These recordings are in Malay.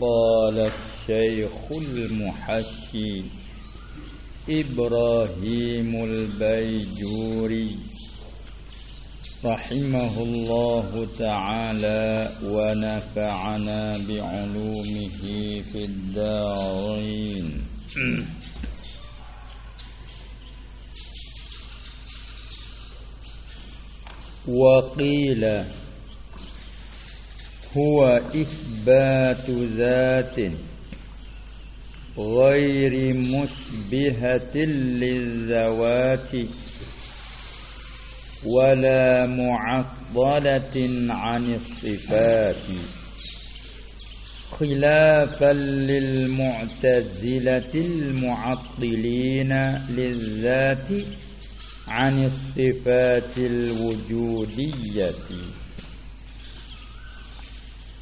قال الشيخ المحكي إبراهيم البيجوري رحمه الله تعالى ونفعنا بعلومه في الدارين. وقيل هو إثبات ذات غير مشبهة للذوات ولا معطلة عن الصفات خلافا للمعتزلة المعطلين للذات عن الصفات الوجودية.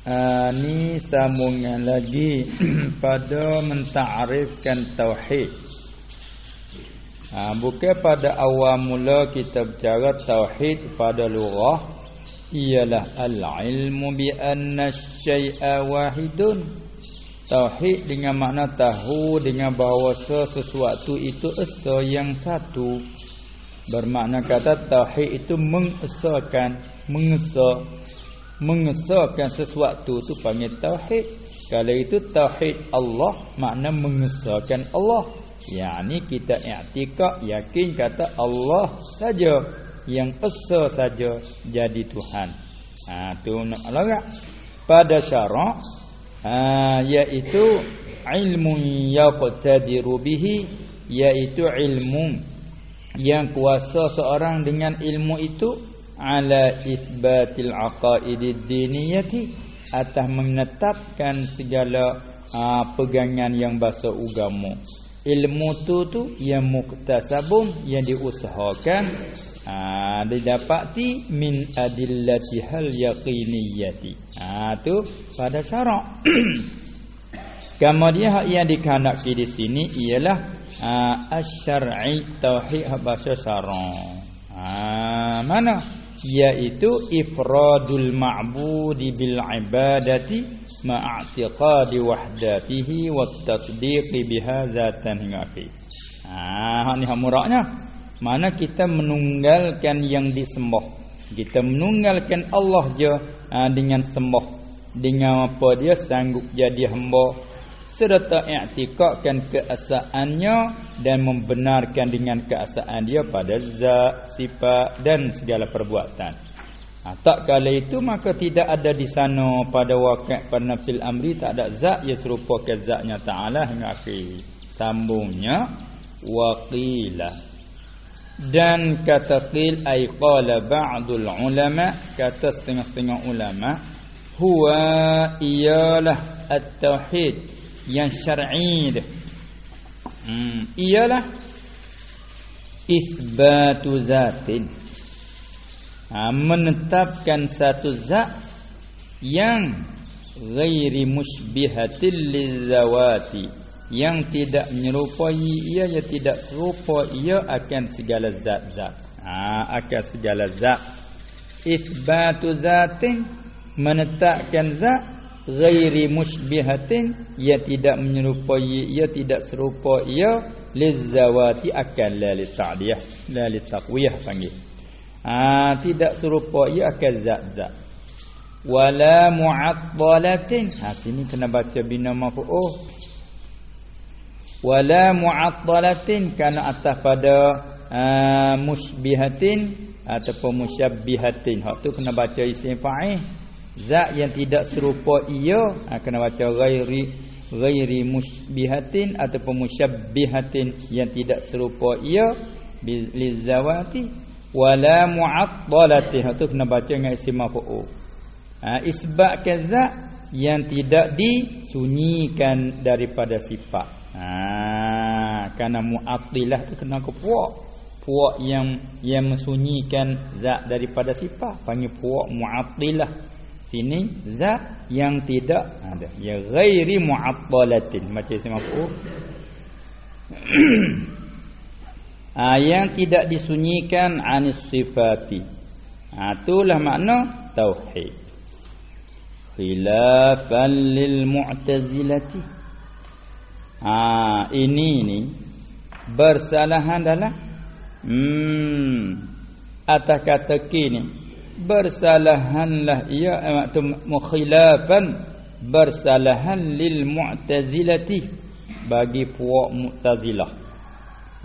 Ini sambungan lagi pada mentarifkan tauhid. Ha, bukan pada awal mula kita bercara tauhid pada lughah ialah al-ilmu bi anna syai'a wahidun. Tauhid dengan makna tahu dengan bahawa sesuatu itu esa yang satu. Bermakna kata tauhid itu mengesahkan, mengesah mengesahkan sesuatu tu panggil tauhid. Kalau itu tauhid Allah makna mengesahkan Allah. Yakni kita i'tikad yakin kata Allah saja. Yang esa saja jadi Tuhan. Ha tu nak larat. Pada syarak ha iaitu ilmu yaqtadiru bihi iaitu ilmu yang kuasa seorang dengan ilmu itu ala isbatil aqaidid diniyati atas menetapkan segala uh, pegangan yang bahasa agama ilmu tu tu yang muktasabun yang diusahakan uh, didapati min adillati hal yaqiniyati ah tu pada syarak Kemudian hak yang dikehendaki di sini ialah uh, asy-syar'i tauhid bahasa syarak. Ah mana? Yaitu ifradul ma'budi bil ibadati ma'atiqadi wahdatihi wat tasdiqi bihadzatan hingga akhir. Ah ni hamuraknya. Mana kita menunggalkan yang disembah. Kita menunggalkan Allah je ha, dengan sembah. Dengan apa dia sanggup jadi hamba serta i'tikadkan keasaannya dan membenarkan dengan keasaan dia pada zat, sifat dan segala perbuatan. Ha, tak kala itu maka tidak ada di sana pada wakil pada nafsil amri tak ada zat yang serupa ke zatnya ta'ala hingga akhir. Sambungnya waqila dan kata qil ay qala ba'dul ulama kata setengah-setengah ulama huwa iyalah at-tauhid yang syar'i dia. Hmm, ialah isbatu zatin. Ha, menetapkan satu zat yang ghairi musybihatil lizawati yang tidak menyerupai ia yang tidak serupa ia akan segala zat-zat. Ha, akan segala zat. Isbatu zatin menetapkan zat ghairi musybihatin ia tidak menyerupai ia tidak serupa ia lizawati akan la li ta'diyah la li taqwiyah panggil. Ah tidak serupa ia akan zat-zat. Wala mu'attalatin. Ha sini kena baca bina maf'ul wala mu'attalatin kana atas pada uh, musybihatin ataupun musyabbihatin hak tu kena baca isim fa'il zat yang tidak serupa ia ha, kena baca ghairi ghairi musybihatin ataupun musyabbihatin yang tidak serupa ia lizawati wala mu'attalati ha tu kena baca dengan isim maf'ul. Ha isbat zat yang tidak disunyikan daripada sifat. Ha kerana mu'attilah tu kena ke puak. Puak yang yang mensunyikan zat daripada sifat. Panggil puak mu'attilah Sini zat yang tidak ada. Ya ghairi mu'attalatin. Macam saya mahu. ha, yang tidak disunyikan anis sifati. Ha, itulah makna tauhid. khilafan lil mu'tazilati ha ini ni bersalahan dalam hmm atas kata kini bersalahanlah ia waktu mukhilafan bersalahan lil mu'tazilati bagi puak mu'tazilah.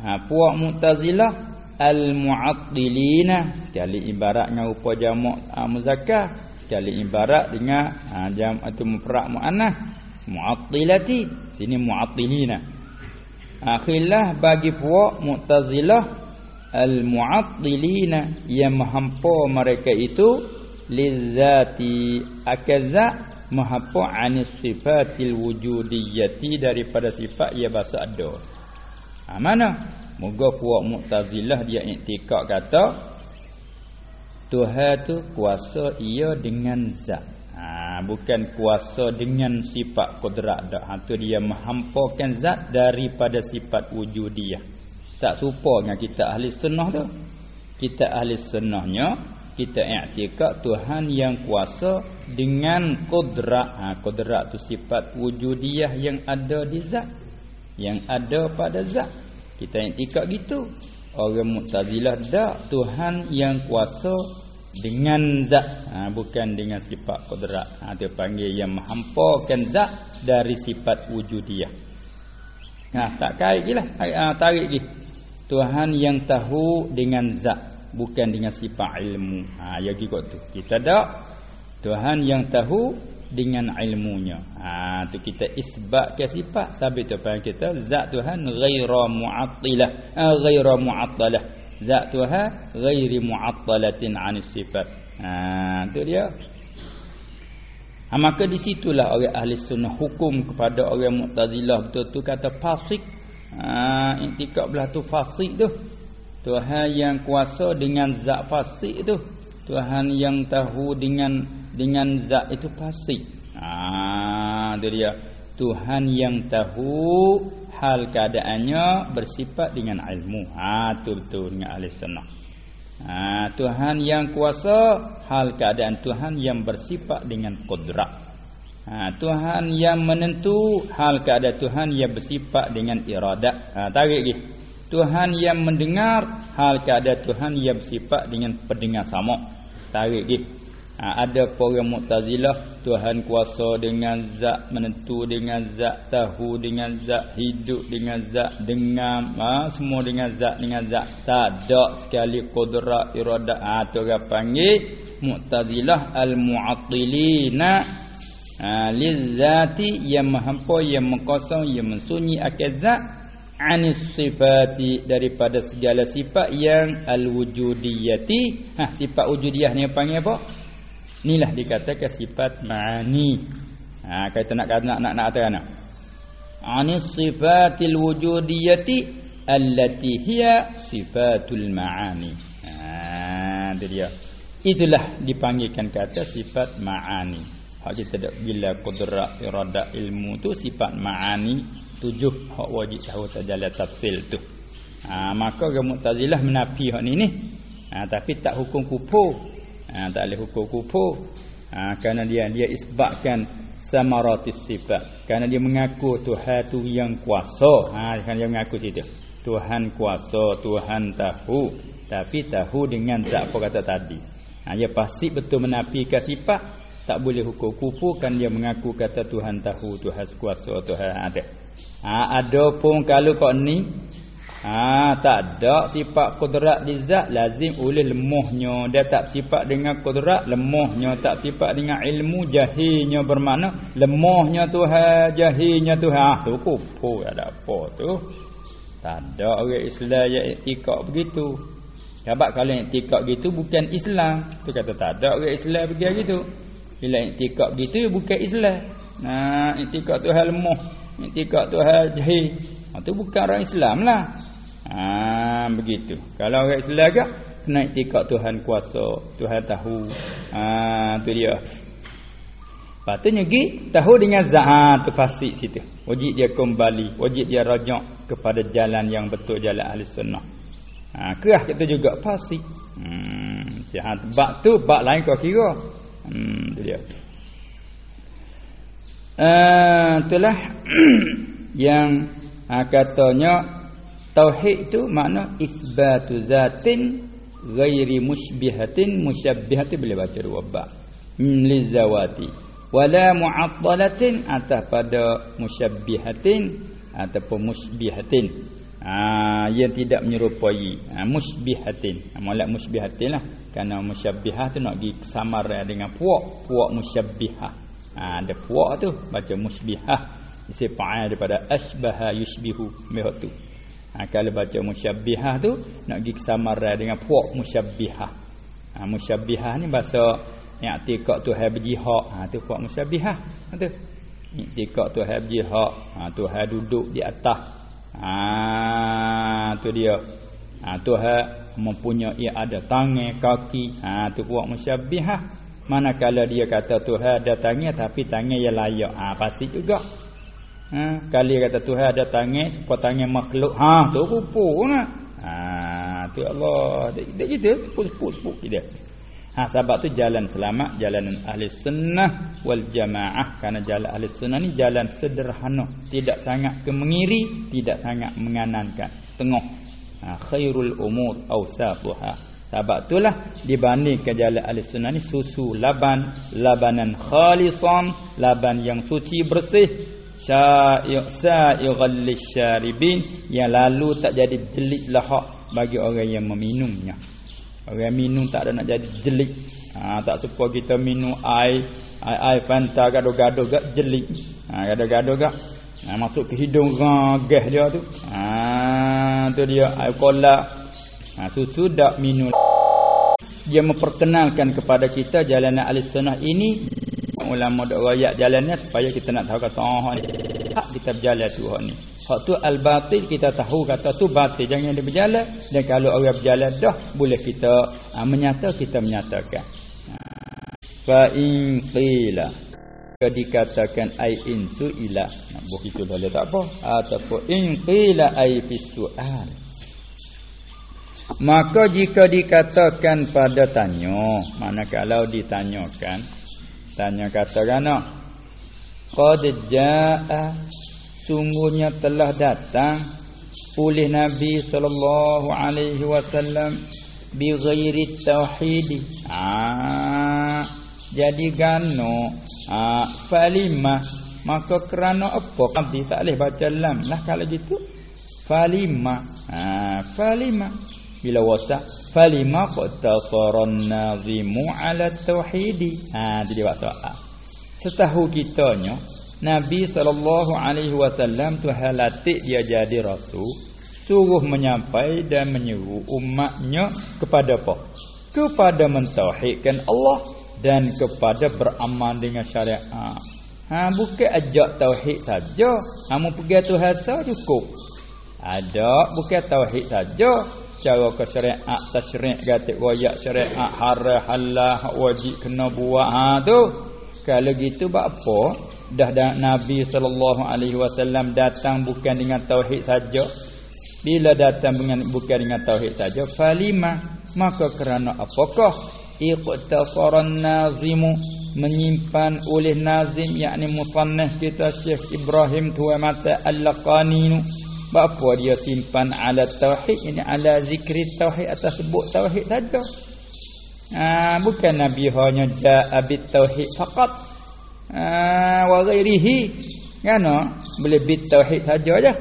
Ha puak mu'tazilah al mu'attilina sekali ibarat dengan rupa jamak ha, muzakkar sekali ibarat dengan ha, jam atau mufrad muannas mu'attilati sini mu'attilina. Akhirlah bagi puak mu'tazilah al mu'attilina yang menghampa mereka itu lizati akaza menghampa anis sifatil wujudiyyati daripada sifat ia bahasa ada. Ha, mana? Moga puak mu'tazilah dia iktikad kata Tuhan tu kuasa ia dengan zat. Ha, bukan kuasa dengan sifat kudrat dak ha tu dia menghampakan zat daripada sifat wujudiyah tak serupa dengan kita ahli sunnah tu. Kita ahli sunnahnya kita i'tikad Tuhan yang kuasa dengan kudrat. Ha kudrat tu sifat wujudiyah yang ada di zat. Yang ada pada zat. Kita i'tikad gitu. Orang mu'tazilah dak Tuhan yang kuasa dengan zat. Ha, bukan dengan sifat kudrat. Ha, dia panggil yang menghampakan zat dari sifat wujudiyah nah ha, tak kait gilah ha, tarik gi Tuhan yang tahu dengan zat bukan dengan sifat ilmu. Ha ya gitu tu. Kita tak? Tuhan yang tahu dengan ilmunya. Ha tu kita isbat ke sifat. Sabit tu panggil kita? Zat Tuhan ghaira mu'attilah. Ha, ghaira mu'attalah. Zat Tuhan ghairi mu'attalatin 'anis sifat. Ha tu dia. Ha, maka di situlah orang ahli sunnah hukum kepada orang Mu'tazilah. Betul tu kata fasik. Ha intikad belah tu fasik tu. Tuhan yang kuasa dengan zat fasik tu. Tuhan yang tahu dengan dengan zat itu fasik. Ha tu dia. Tuhan yang tahu hal keadaannya bersifat dengan ilmu. Ha tu betul dengan ahli sunnah. Ha Tuhan yang kuasa hal keadaan Tuhan yang bersifat dengan kudrat. Ha Tuhan yang menentu hal keadaan Tuhan yang bersifat dengan iradat. Ha tarik lagi. Tuhan yang mendengar hal keadaan Tuhan yang bersifat dengan pendengar sama. Tarik lagi ha, ada orang Mu'tazilah Tuhan kuasa dengan zat menentu dengan zat tahu dengan zat hidup dengan zat dengar ha, semua dengan zat dengan zat tak ada sekali qudrat iradat ha tu orang panggil Mu'tazilah al-mu'attilina ha, lizati yang menghampa yang mengkosong yang mensunyi akal zat anis sifati daripada segala sifat yang al-wujudiyati ha sifat wujudiyah ni panggil apa Inilah dikatakan sifat ma'ani. Ha kata nak nak nak nak kata ana. Ani sifatil wujudiyati allati hiya sifatul ma'ani. Ha dia. Itulah dipanggilkan kata sifat ma'ani. Hak kita dak bila qudrat irada ilmu tu sifat ma'ani tujuh hak wajib tahu tajalla tafsil tu. Ha maka orang Mu'tazilah menafi hak ni ni. Ha tapi tak hukum kufur ha, tak boleh hukum kufur ha, kerana dia dia isbatkan samaratis sifat. Kerana dia mengaku Tuhan tu yang kuasa. Ha kerana dia mengaku situ. Tuhan kuasa Tuhan tahu. Tapi tahu dengan zat apa kata tadi. Ha, dia pasti betul menafikan sifat tak boleh hukum. Kufur kan dia mengaku kata Tuhan tahu Tuhan kuasa Tuhan ada. Ha, ada pun kalau kau ni Ha tak ada sifat kudrat di zat lazim oleh lemahnya dia tak sifat dengan kudrat lemahnya tak sifat dengan ilmu jahilnya bermakna lemahnya Tuhan jahilnya Tuhan. Ah tu kufur ada apa tu. Tak ada orang Islam yang iktikad begitu. Sebab kalau iktikad gitu bukan Islam. Tu kata tak ada orang Islam begitu bila iktikad begitu bukan Islam nah iktikad Tuhan lemah iktikad Tuhan jahil itu bukan orang Islam lah Ha begitu. Kalau orang Islam agak kena iktikad Tuhan kuasa, Tuhan tahu. Ha tu dia. Patutnya gi tahu dengan zat ha, tu fasik situ. Wajib dia kembali, wajib dia rajak kepada jalan yang betul jalan ahli sunnah. Ha kerah kita juga fasik. Hmm jahat bab tu bab lain kau kira. Hmm. Tu dia. uh, itulah yang uh, katanya tauhid itu makna isbatu zatin ghairi musybihatin musyabbihatin boleh baca dua bab. Lizawati. Wala mu'attalatin atas pada musyabbihatin ataupun musybihatin ha, yang tidak menyerupai ha, musybihatin ha, molek musybihatin lah kerana musyabbihah tu nak pergi samar dengan puak. Puak musyabbihah. Ha, ada puak tu baca musybihah isi fa'al daripada asbaha yushbihu mehot tu. Ha, kalau baca musyabbihah tu nak pergi samar dengan puak musyabbihah. Ha, musyabbihah ni bahasa yang tikak tu hai berjihak ha, tu puak musyabbihah. Ha, tu. Tikak tu ha, tu duduk di atas. Ha, tu dia. Ha, tu mempunyai ada tangan kaki. Ha tu puak musyabbihah manakala dia kata Tuhan ada tangan tapi tangan yang layak. Ha pasti juga. Ha kali kata Tuhan ada tangan seperti tangan makhluk. Ha tu rupa nak ha tu Allah. Dia gitu sepuk-sepuk dia ha sebab tu jalan selamat jalan ahli sunnah wal jamaah. Kerana jalan ahli sunnah ni jalan sederhana. Tidak sangat kemengiri tidak sangat menganankan tengah ha, khairul umur awsatuha sebab itulah dibandingkan jalan ahli sunnah ni susu laban labanan khalisan laban yang suci bersih. Sa'ighal lisyaribin yang lalu tak jadi jelik lahak bagi orang yang meminumnya. Orang minum tak ada nak jadi jelik ha, tak sepa kita minum air air, air fanta gaduh-gaduh gak jelik ha, gaduh-gaduh gak ha, masuk ke hidung gas dia tu. Ha tu dia air kolak ha, susu dak minum. Dia memperkenalkan kepada kita jalan ahli sunnah ini. Ulama dak royak jalannya supaya kita nak tahu kata oh ni hak kita berjalan tu hak ni. Hak tu al batil kita tahu kata tu batil. Jangan dia berjalan. Dan kalau orang berjalan dah boleh kita ha, menyata kita menyatakan. Ha. fa in qila dikatakan ai insu ila nak buh itu boleh tak apa. Ataupun in qila ai fisual maka jika dikatakan pada tanya mana kalau ditanyakan tanya kata kana qad jaa sungguhnya telah datang oleh nabi sallallahu alaihi wasallam bi ghairi tauhid. Ah jadi gano ha, falima maka kerana apa? Abdi tak boleh baca lam lah kalau gitu. Falima ha, falima. Bila wasa falima qatasaran nazimu ala tauhidi. Ha jadi buat soal. Setahu kitanya Nabi sallallahu alaihi wasallam tu halatik dia jadi rasul suruh menyampai dan menyuruh umatnya kepada apa? Kepada mentauhidkan Allah dan kepada beramal dengan syariat. Ha, ha bukan ajak tauhid saja. Kamu pergi Tuhan saja cukup. Ada bukan tauhid saja. Cara ke syariat tasyri' gatik royak syariat haram halal wajib kena buat ha tu. Kalau gitu buat apa? Dah dah Nabi sallallahu alaihi wasallam datang bukan dengan tauhid saja. Bila datang dengan bukan dengan tauhid saja, falima maka kerana apakah iqtasaran nazimu menyimpan oleh nazim yakni musannaf kita Syekh Ibrahim Tua Mata Al-Laqani apa dia simpan ala tauhid? Ini ala zikri tauhid atas sebut tauhid saja. Ha, bukan nabi hanya jaa bit tauhid faqat. Ha, wa ghairihi. Kan boleh bit tauhid saja aja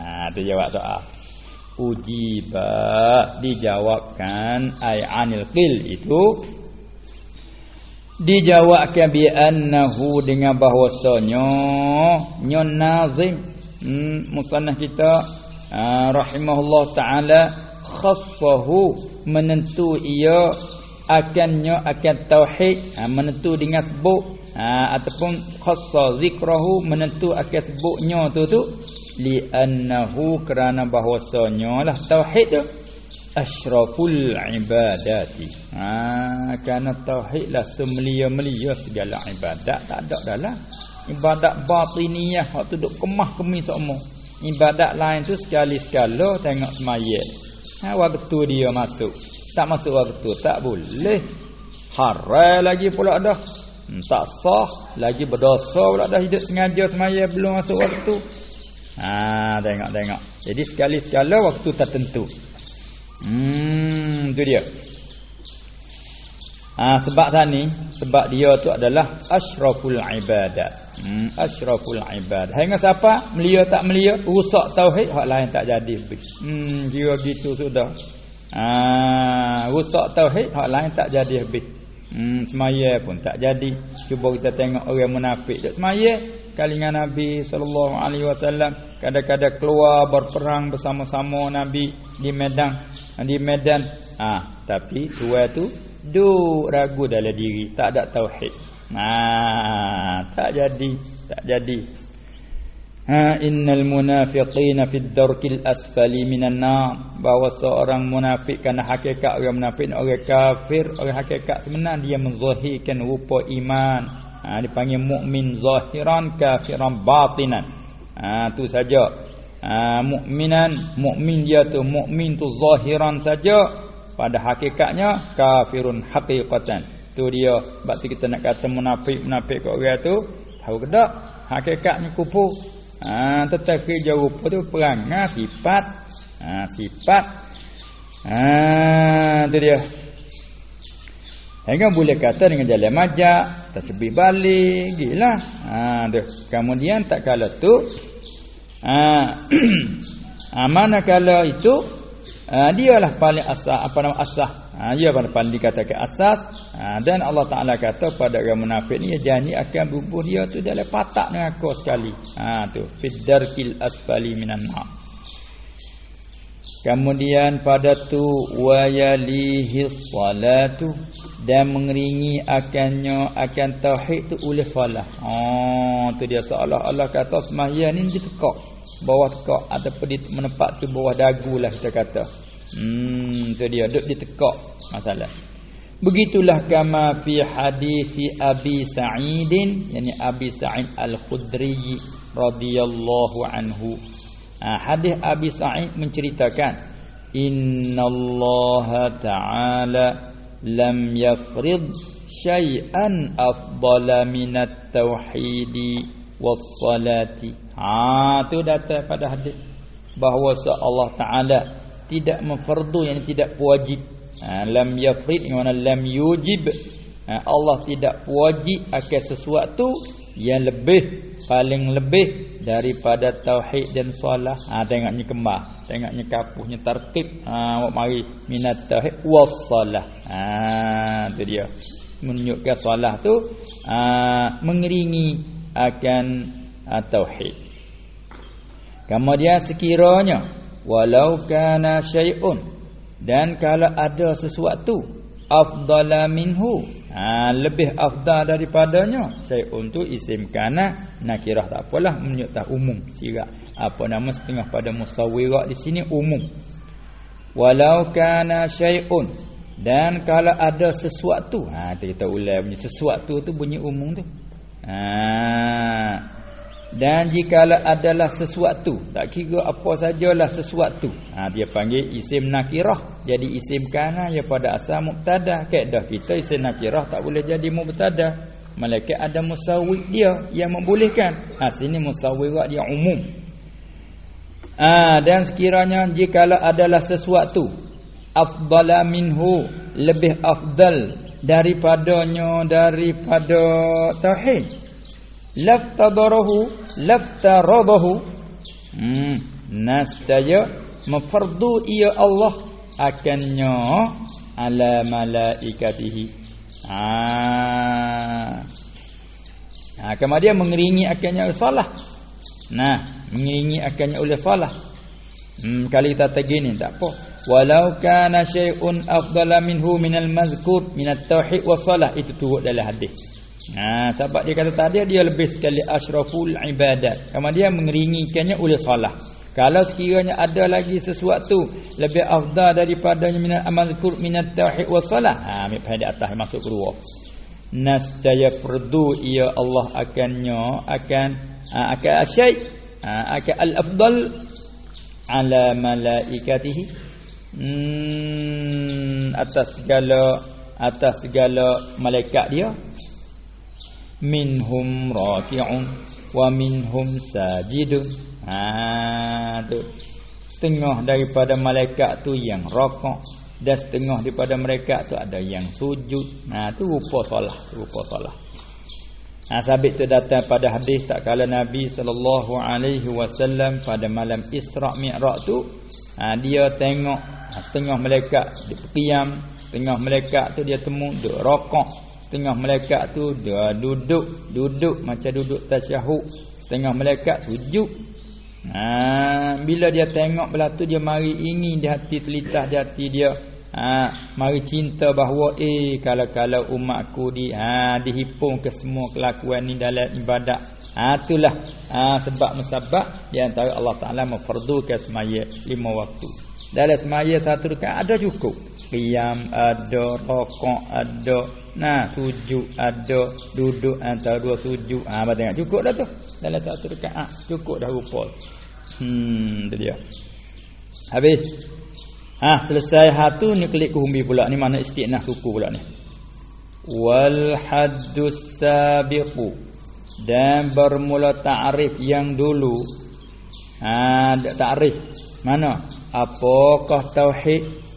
ha tu jawab soal ujiba. Dijawabkan ay anil qil itu. Dijawabkan bi annahu dengan bahwasanya nyon nazim. Hmm, musannaf kita uh, rahimahullah taala khassahu menentu ia akannya akan tauhid uh, menentu dengan sebut uh, ataupun khassa zikrahu menentu akan sebutnya tu tu li'annahu kerana bahwasanya lah tauhid tu asyraful ibadati. Ha kerana tauhid lah semelia-melia segala ibadat. Tak ada dalam ibadat batiniyah hak tu duk kemah kemi semua. Ibadat lain tu sekali-sekala tengok semaya ha waktu dia masuk. Tak masuk waktu tak boleh. Haram lagi pula dah. Hmm, tak sah lagi berdosa pula dah hidup sengaja semaya belum masuk waktu ha tengok tengok. Jadi sekali sekala waktu tertentu. Hmm tu dia. Ha sebab tadi sebab dia tu adalah asyraful ibadat hmm asyraful ibadat hingga siapa melia tak melia rusak tauhid hak lain tak jadi. Hmm dia gitu sudah. Ha rusak tauhid hak lain tak jadi habis. Hmm, semaya pun tak jadi. Cuba kita tengok orang munafik. Tak semaya kali dengan Nabi sallallahu alaihi wasallam kadang-kadang keluar berperang bersama-sama Nabi di medan di medan ah tapi tua tu duk ragu dalam diri tak ada tauhid. Nah, tak jadi, tak jadi. Ha innal munafiqina fid darkil asfali minan nar bahawa seorang munafik kerana hakikat orang munafik orang kafir orang hakikat sebenar dia menzahirkan rupa iman ha dipanggil mukmin zahiran kafiran batinan ha tu saja ha mukminan mukmin dia tu mukmin tu zahiran saja pada hakikatnya kafirun haqiqatan tu dia tu kita nak kata munafik munafik kat orang tu tahu ke tak hakikatnya kufur Ha, tetapi jauh rupa tu perang. Ha, sifat. Ha, sifat. Ha, tu dia. Hingga boleh kata dengan jalan majak. Tersebih balik. Gila. Ha, tu. Kemudian tak kala tu. Ha, ha, mana kala itu. Ha, dialah paling asah apa nama asah ha, dia pada paling dikatakan asas ha, dan Allah Taala kata pada orang munafik ni janji akan bubuh dia tu dalam patak neraka sekali ha tu fiddarkil asfali minan nar kemudian pada tu wayalihi salatu dan mengeringi akannya akan tauhid tu oleh solat oh tu dia seolah Allah kata sembahyang ni ditekak bawah tekak ataupun di menempat tu bawah dagu lah kita kata. Hmm tu dia duduk ditekak masalah. Begitulah kama fi hadis Abi Sa'id yakni Abi Sa'id Al-Khudri radhiyallahu anhu. Ha, hadis Abi Sa'id menceritakan Inna Allah Ta'ala lam yafrid syai'an afdala minat tauhidi was salati Ha tu datang pada hadis bahawa Allah Taala tidak memfardu yang tidak wajib. Ha, lam yafrid mana lam yujib. Ha, Allah tidak wajib akan sesuatu yang lebih paling lebih daripada tauhid dan solat. Ha tengoknya kembar, tengoknya kapuhnya tertib. Ha mari minat tauhid was solah. Ha tu dia. Menunjukkan solat tu ha, mengiringi akan ha, tauhid. Kemudian sekiranya walau kana syai'un dan kalau ada sesuatu afdala minhu ha, lebih afdal daripadanya syai'un tu isim kana nakirah tak apalah menunjuk umum sirat apa nama setengah pada musawwirat di sini umum. Walau kana syai'un dan kalau ada sesuatu ha kita ulang bunyi sesuatu tu bunyi umum tu. Ha dan jikalau adalah sesuatu tak kira apa sajalah sesuatu. Ha dia panggil isim nakirah. Jadi isim kana ya pada asal mubtada. Kaedah kita isim nakirah tak boleh jadi mubtada. Malaikat ada musawwir dia yang membolehkan. Ha sini musawwirat dia umum. Ha dan sekiranya jikalau adalah sesuatu afdala minhu lebih afdal daripadanya daripada tauhid laftadarahu laftaradahu hmm nasdaya mafardu ia Allah akannya ala malaikatihi. Ah ha, kemudian mengiringi akannya salah. Nah mengiringi akannya oleh salah. Hmm kali kita tegini tak apa. Walau kana syai'un afdala minhu minal mazkur minat tauhid was salah itu turut dalam hadis Ha, sebab dia kata tadi dia lebih sekali asyraful ibadat. Kemudian mengeringikannya oleh salah. Kalau sekiranya ada lagi sesuatu lebih afdal daripada minat amal kur minat tauhid was salah. Ha, ambil pada atas masuk keluar. Nascaya perdu ia Allah akannya akan ha, akan asyai ha, akan al afdal ala malaikatihi hmm, atas segala atas segala malaikat dia minhum raki'un wa minhum sajidun. Ha tu setengah daripada malaikat tu yang rokok dan setengah daripada mereka tu ada yang sujud. Ha tu rupa solat rupa solat. Ha, sabit tu datang pada hadis tak kala Nabi sallallahu alaihi wasallam pada malam Isra Mi'raj tu ha, dia tengok setengah malaikat diam setengah malaikat tu dia temu duduk rokok setengah malaikat tu dia duduk duduk macam duduk tasyahud. Setengah malaikat sujud. Ha, bila dia tengok belah tu dia mari ingin di hati telitah di hati dia. Ha, mari cinta bahawa eh kalau-kalau umatku di ha, dihipung ke semua kelakuan ni dalam ibadat. Ha, itulah ha, sebab musabab di antara Allah Taala memfardukan semaya lima waktu. Dalam semaya satu dekat ada cukup. Qiyam ada rokok ada nah sujud ada duduk antara dua sujud ha apa tengok cukup dah tu dalam satu dekat ha, cukup dah rupa hmm tu dia habis Ah selesai hatu ni klik ke humbi pula ni mana istinah suku pula ni. Wal haddus sabiqu dan bermula ta'rif yang dulu. Ah ta'rif mana? Apakah tauhid?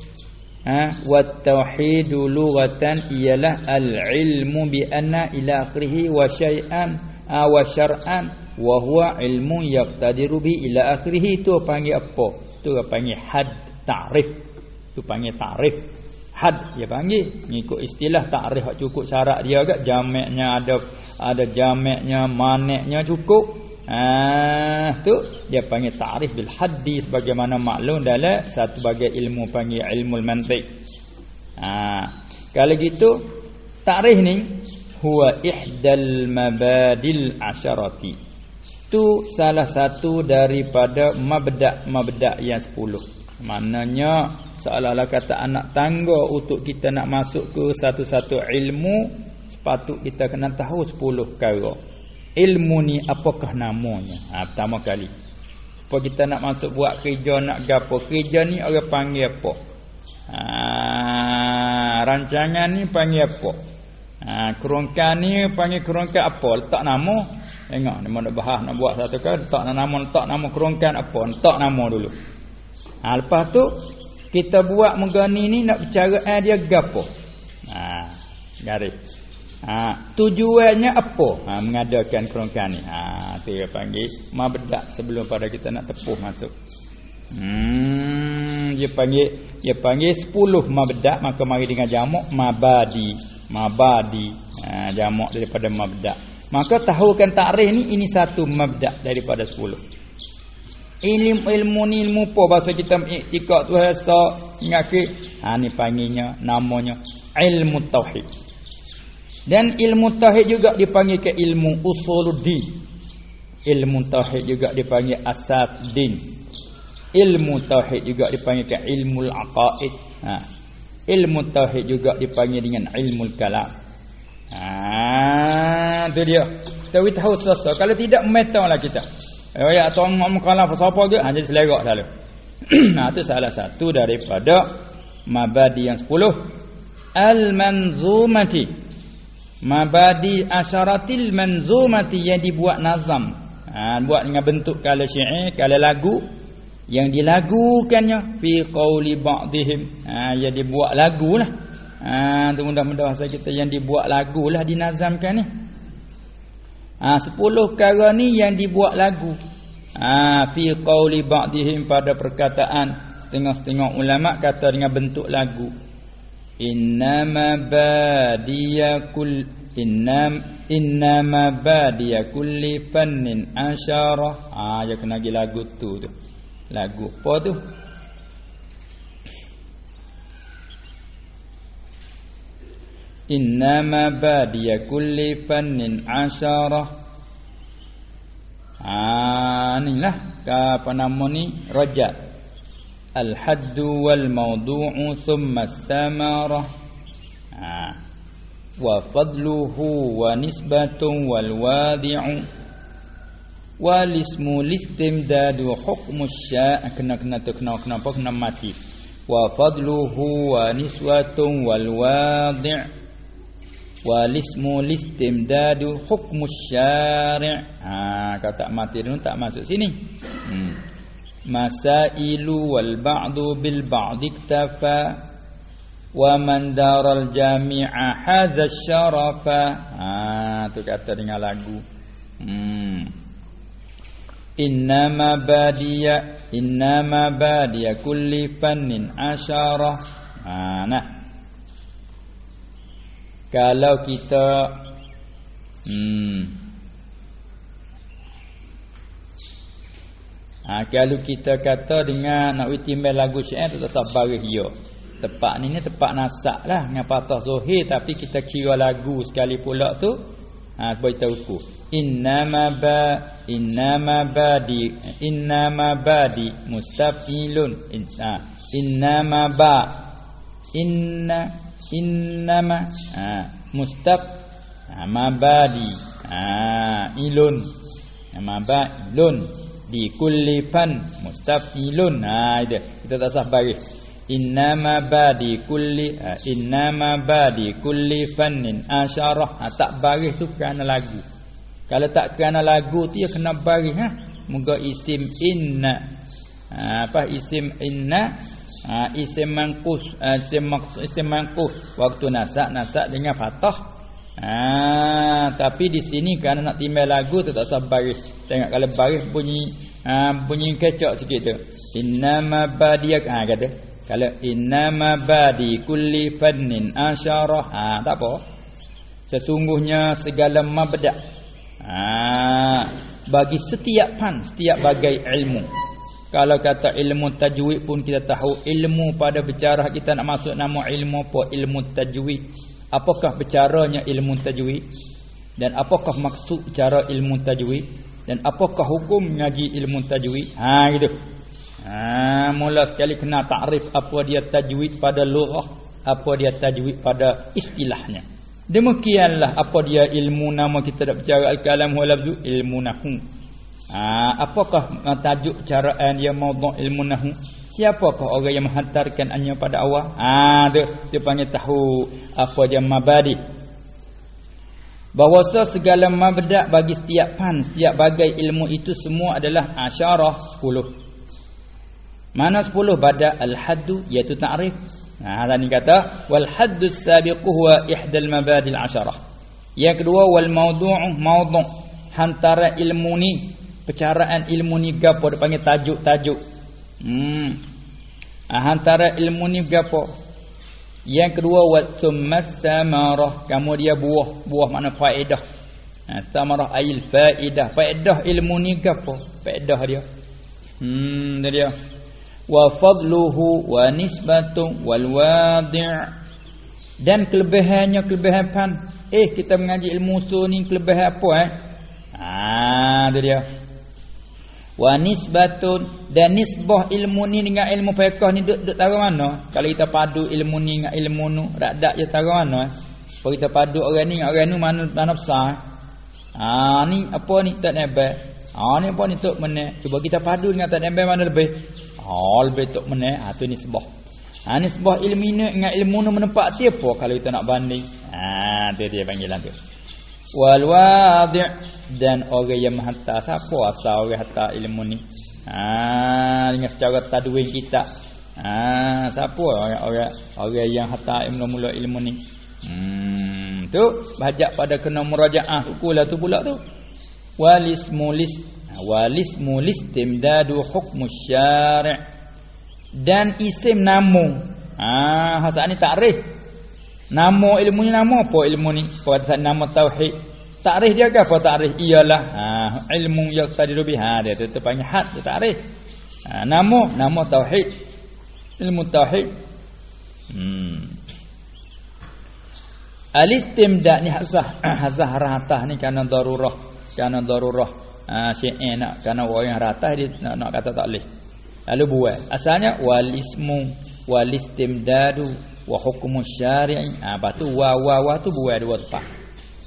Ah wa tauhid lughatan ialah al-ilmu bi anna ila akhirih wa syai'an wa syar'an wa huwa ilmu yaqtadiru bi ila akhirih. Tu panggil apa? Tu panggil hadd ta'rif. Tu panggil ta'rif. Had dia panggil. Ngikut istilah ta'rif hak cukup syarat dia agak. Jamaknya ada ada jamaknya maneknya cukup ah tu dia panggil ta'rif bil hadis bagaimana maklum dalam satu bagai ilmu panggil ilmu mantiq. Ah kalau gitu ta'rif ni huwa ihdal mabadil asyarati tu salah satu daripada mabda'-mabda' yang sepuluh. Maknanya seolah-olah kata anak tangga untuk kita nak masuk ke satu-satu ilmu sepatut kita kena tahu sepuluh perkara. Ilmu ni apakah namanya? Ha, pertama kali. Supaya kita nak masuk buat kerja nak gapo kerja ni orang panggil apa? Ha, rancangan ni panggil apa? Ha, kerongkan ni panggil kerongkan apa? Letak nama. Tengok ni mana bahas nak buat satu kali letak nama letak nama kerongkan apa? Letak nama dulu. Ha, lepas tu kita buat megani ni nak bicara eh, dia gapo. Ha, garis. Ha, tujuannya apa? Ha, mengadakan kerongkan ni. Ha, dia panggil mabda sebelum pada kita nak tepuh masuk. Hmm, dia panggil dia panggil 10 mabda maka mari dengan jamak mabadi. Mabadi. Ha, jamak daripada mabda. Maka tahukan takrif ni ini satu mabda daripada 10 ilmu ilmu ni ilmu apa bahasa kita ikut tu hasa ngaki ha ni panggilnya namanya ilmu tauhid dan ilmu tauhid juga dipanggil ke ilmu usuluddin. Ilmu tauhid juga dipanggil asas din. Ilmu tauhid juga dipanggil ke ilmu aqaid. Ha. Ilmu tauhid juga dipanggil dengan ilmu kalam. Ha tu dia. Tahu tahu sesuatu kalau tidak memetanglah kita. Eh ya tuan ngom kalah apa siapa ke? Ha jadi selerak selalu. nah itu salah satu daripada mabadi yang 10 al-manzumati. Mabadi asyaratil manzumati yang dibuat nazam. Ha buat dengan bentuk kala syair, kala lagu yang dilagukannya fi qauli ba'dihim. Ha yang dibuat lagulah. Ha tu mudah-mudahan kita yang dibuat lagulah dinazamkan ni. Ha 10 perkara ni yang dibuat lagu. Ha fi qauli ba'dihim pada perkataan setengah-setengah ulama kata dengan bentuk lagu. Innama badiyakul innam innama kulli fannin asyara. Ha ya kena lagi lagu tu tu. Lagu apa tu? innama badiya kulli fannin asyara ah inilah apa nama ni rajat al haddu wal mawdu'u thumma samara ah wa fadluhu wa nisbatun wal wadi'u wal ismu listimdadu hukmu sya' kena kena tu kena kenapa kena mati wa fadluhu wa niswatun wal wadi' walismu listimdadu hukmus syari' ha kalau tak mati dulu tak masuk sini. Hmm masailu wal ba'du bil ba'd iktafa wa man daral jami'a hadza syarafa. Ha tu kata dengan lagu. Hmm. Innama badiya innama badiya kulli fannin asyara. Ha nah. Kalau kita hmm ha, kalau kita kata dengan nak witimbel lagu syair tu tak baris dia. Tepat ni ni tepat nasak lah dengan patah zuhir. Tapi kita kira lagu sekali pula tu ha beritahu ku innama ba innama badi innama badi mustafilun. Inna innama ba inna innama ha mustaq ha mabadi ha ilun. Ha mabadun di kulli fan mustaqilun ha itu. Kita tak sah baris innama badi kulli ha, innama badi kulli fannin asyarah. Ha, tak baris tu kerana lagu. Kalau tak kerana lagu tu ya kena baris ha. Moga isim inna. Ha, apa isim inna? Ha, isim manqus ha, isim maqsus isim manqus waktu nasak nasak dengan fathah ha, tapi di sini kerana nak timbal lagu tu tak usah baris. Tengok kalau baris bunyi ha, bunyi kecok sikit tu. Innama badiyak ha, kata. Kalau innama badi kulli fannin asyarah. Ha, tak apa. Sesungguhnya segala mabda. Ha, bagi setiap pan setiap bagai ilmu. Kalau kata ilmu tajwid pun kita tahu. Ilmu pada bicara kita nak masuk nama ilmu apa? Ilmu tajwid. Apakah bicaranya ilmu tajwid? Dan apakah maksud cara ilmu tajwid? Dan apakah hukum ngaji ilmu tajwid? Ha gitu. Ha mula sekali kena takrif apa dia tajwid pada lughah, apa dia tajwid pada istilahnya. Demikianlah apa dia ilmu nama kita dak bicara al-kalam wal ilmu nahwu. Ha, apakah tajuk caraan dia maudhu' ilmu nahwu? Siapakah orang yang menghantarkan anya pada awal? Ah, ha, tu dia panggil tahu apa dia mabadi. Bahawa segala mabda bagi setiap fan, setiap bagai ilmu itu semua adalah asyarah 10. Mana 10 bada al-haddu iaitu ta'rif. Ha, tadi kata wal haddu sabiqu huwa ihdal mabadi al-asyarah. Yang kedua wal mawdu'u mawdu' hantara ilmu ni Percaraan ilmu ni gapo dia panggil tajuk-tajuk. Hmm. Ah, antara ilmu ni gapo? Yang kedua wa tsummas samarah, kamu dia buah, buah makna faedah. Ha, samarah ail faedah. Faedah ilmu ni gapo? Faedah dia. Hmm, dia. Wa fadluhu wa nisbatu wal wadi' dan kelebihannya kelebihan pan. Eh kita mengaji ilmu usul ni kelebihan apa eh? Ah, dia wa nisbatun dan nisbah ilmu ni dengan ilmu fiqh ni duk duk tahu mana? Kalau kita padu ilmu ni dengan ilmu nu dak dak je tahu mana? Kalau kita padu orang ni dengan orang nu mana mana besar? Ha ni apa ni tak nebel ha ni apa ni tok meneh cuba kita padu dengan tak nebel mana lebih? Ha lebih tok meneh ha tu nisbah. Ha nisbah ilmu ni dengan ilmu nu menempat apa kalau kita nak banding? Ha tu dia panggilan tu wal wadi' dan orang yang menghantar siapa? Asal orang hantar ilmu ni. Ha dengan secara tadwin kita. Ha siapa? Orang orang, orang yang hantar ilmu mula ilmu ni. Hmm tu bajak pada kena murajaah. Ukulah tu pula tu. Walis mulis ha, walis mulis timdadu hukmu syari' dan isim namu. Ha, hasani takrif nama ilmu ni nama apa ilmu ni pada nama tauhid Takrif dia apa takrif? Ialah ha, ilmu yang tadi lebih ha dia tu panggil had tu takrif. Ha, nama nama tauhid. Ilmu tauhid. Hmm. Al-istimda ni hasah hasah ratah ni kerana darurah, kerana darurah. Ha syai' nak kerana orang ratah dia nak, nak kata tak boleh. Lalu buat. Asalnya wal ismu wal istimdadu wa hukmu syari'i. Ha batu wa wa wa tu buat dua tempat.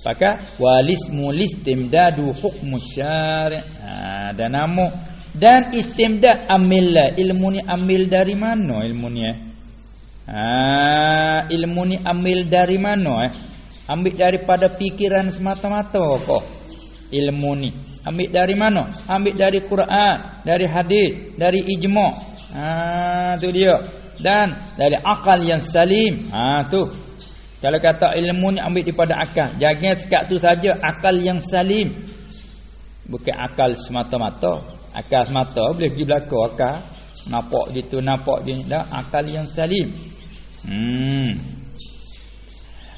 Maka walismu listimdadu hukmu syari' ha, dan nama dan istimdad amillah ilmu ni ambil dari mana ilmu ni eh? ha, ilmu ni ambil dari mana eh? Ambil daripada fikiran semata-mata kok ilmu ni. Ambil dari mana? Ambil dari Quran, dari hadis, dari ijma'. Ha tu dia. Dan dari akal yang salim. Ha tu. Kalau kata ilmu ni ambil daripada akal, jangan sekat tu saja akal yang salim. Bukan akal semata-mata. Akal semata boleh pergi belakang akal. Nampak gitu, nampak gini. Dah akal yang salim. Hmm.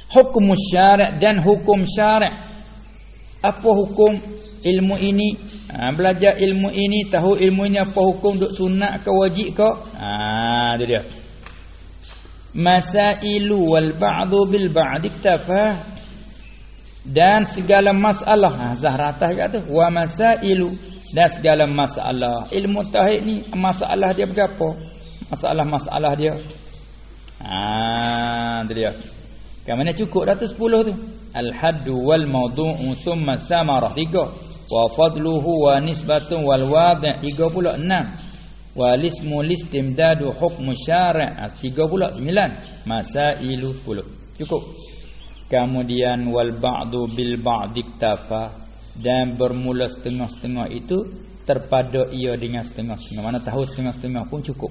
Hukum syarak dan hukum syarak. Apa hukum ilmu ini? Ha, belajar ilmu ini, tahu ilmu ini apa hukum duk sunat ke wajib ke? Ha, tu dia. Masailu wal ba'du bil ba'd iktafa dan segala masalah ha, Zahra atas kat tu wa masailu dan segala masalah ilmu tauhid ni masalah dia berapa masalah-masalah dia Ah, tu dia. Kan mana cukup dah tu 10 tu. Al-haddu wal mawdu'u thumma samarah 3. Wa fadluhu wa nisbatun wal wadi' 36. Wa lismu listimdadu hukmu syara' 39. Masailu 10. Cukup. Kemudian wal ba'du bil ba'di iktafa dan bermula setengah-setengah itu terpada ia dengan setengah-setengah. Mana tahu setengah-setengah pun cukup.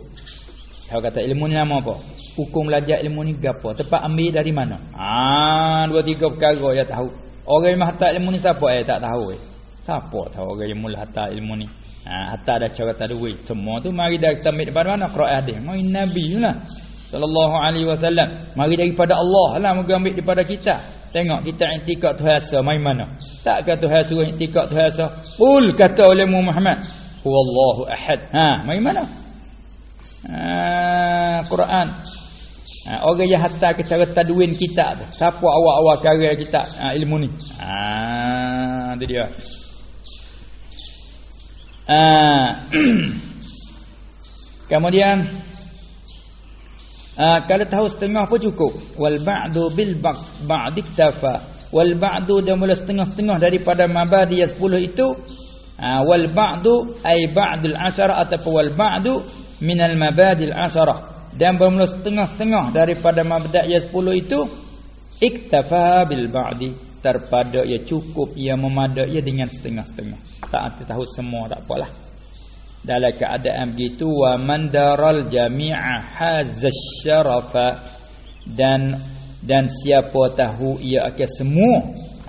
Tahu kata ilmu ni nama apa? Hukum belajar ilmu ni gapo? Tepat ambil dari mana? Ah, dua tiga perkara dia tahu. Orang yang hantar ilmu ni siapa? Eh, tak tahu eh. Siapa tahu orang yang mula hantar ilmu ni? Ha, hantar dah cara tak. Semua tu mari dah kita ambil daripada mana? Quran hadis. Mari Nabi lah. Sallallahu alaihi wasallam. Mari daripada Allah lah moga ambil daripada kita. Tengok kita intikad Tuhan asa mai mana? Tak kata Tuhan suruh intikad Tuhan asa. Qul kata oleh Muhammad. Huwallahu ahad. Ha, mai mana? Ha, Quran. Ha, orang yang hantar ke cara tadwin kita tu. Siapa awal-awal karya kita ha, ilmu ni? Ha, tu dia. Ha. Kemudian ha, kalau tahu setengah pun cukup. Wal ba'du bil ba'd iktafa. Wal ba'du dia mula setengah-setengah daripada mabadi yang 10 itu. Ha, wal ba'du ay ba'dul asyara ataupun wal ba'du minal mabadil asharah dan bermula setengah-setengah daripada mabda' yang 10 itu iktafa bil ba'di terpada ia cukup ia memada ia dengan setengah-setengah. Tak tahu semua tak apalah. Dalam keadaan begitu wa mandaral jami'a hazasyarafa dan dan siapa tahu ia akan semua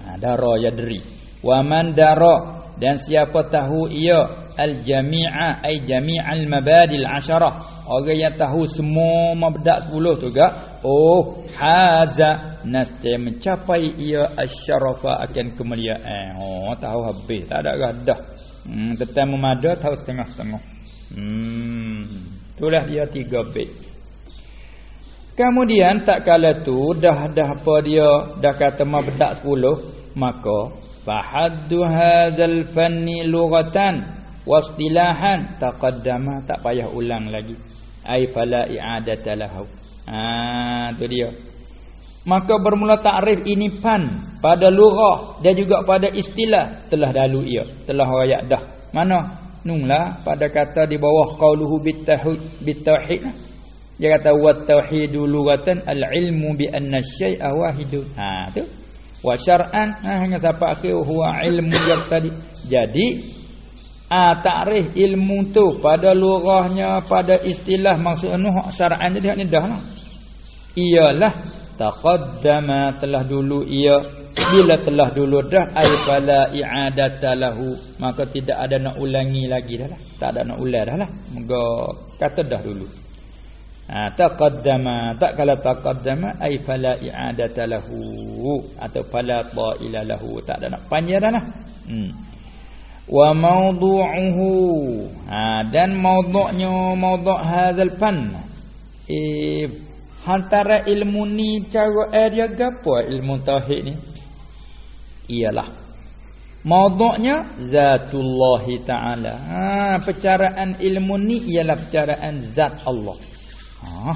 ha, dara yadri wa mandara dan siapa tahu ia al-jami'a ay jami'al mabadil asyarah. Orang yang tahu semua mabda' 10 tu gak? Oh haza. Nastai mencapai ia asyarafa akan kemuliaan. Oh tahu habis. Tak ada gadah hmm tetapi memada tahu setengah-setengah. Hmm itulah dia tiga bait kemudian tak kala tu dah dah apa dia dah kata mabda' 10 maka fahaddu hadzal fanni lughatan wastilahan. Taqaddama tak payah ulang lagi. Ai fala i'adata lahu. Ha tu dia. Maka bermula takrif ini pan. Pada lughah dan juga pada istilah. Telah dalu ia. Telah ayat dah. Mana? Nunglah. Pada kata di bawah qauluhu bitauhid bitauhid dia kata wa tauhidu lughatan al ilmu bi anna syai'a wahidun ha tu. Wa syar'an. Ha, hanya sampai akhir huwa ilmu yang tadi. Jadi Ah takrif ilmu tu pada lughahnya pada istilah maksud anu syar'an jadi ni dah lah. Iyalah taqaddama telah dulu ia bila telah dulu dah ai fala i'adata lahu maka tidak ada nak ulangi lagi dah lah. Tak ada nak ulang dah lah. Moga kata dah dulu. Ha, taqaddama tak kala taqaddama ai fala i'adata lahu atau fala ta'ila lahu tak ada nak panjang dah lah. Hmm wa mawdu'uhu. Ha, dan mawdu'nya mawdu' hadzal fan. Eh antara ilmu ni cara area gapo ilmu tauhid ni? Ialah. Mawdu'nya zatullah taala. Ha percaraan ilmu ni ialah percaraan zat Allah. Ha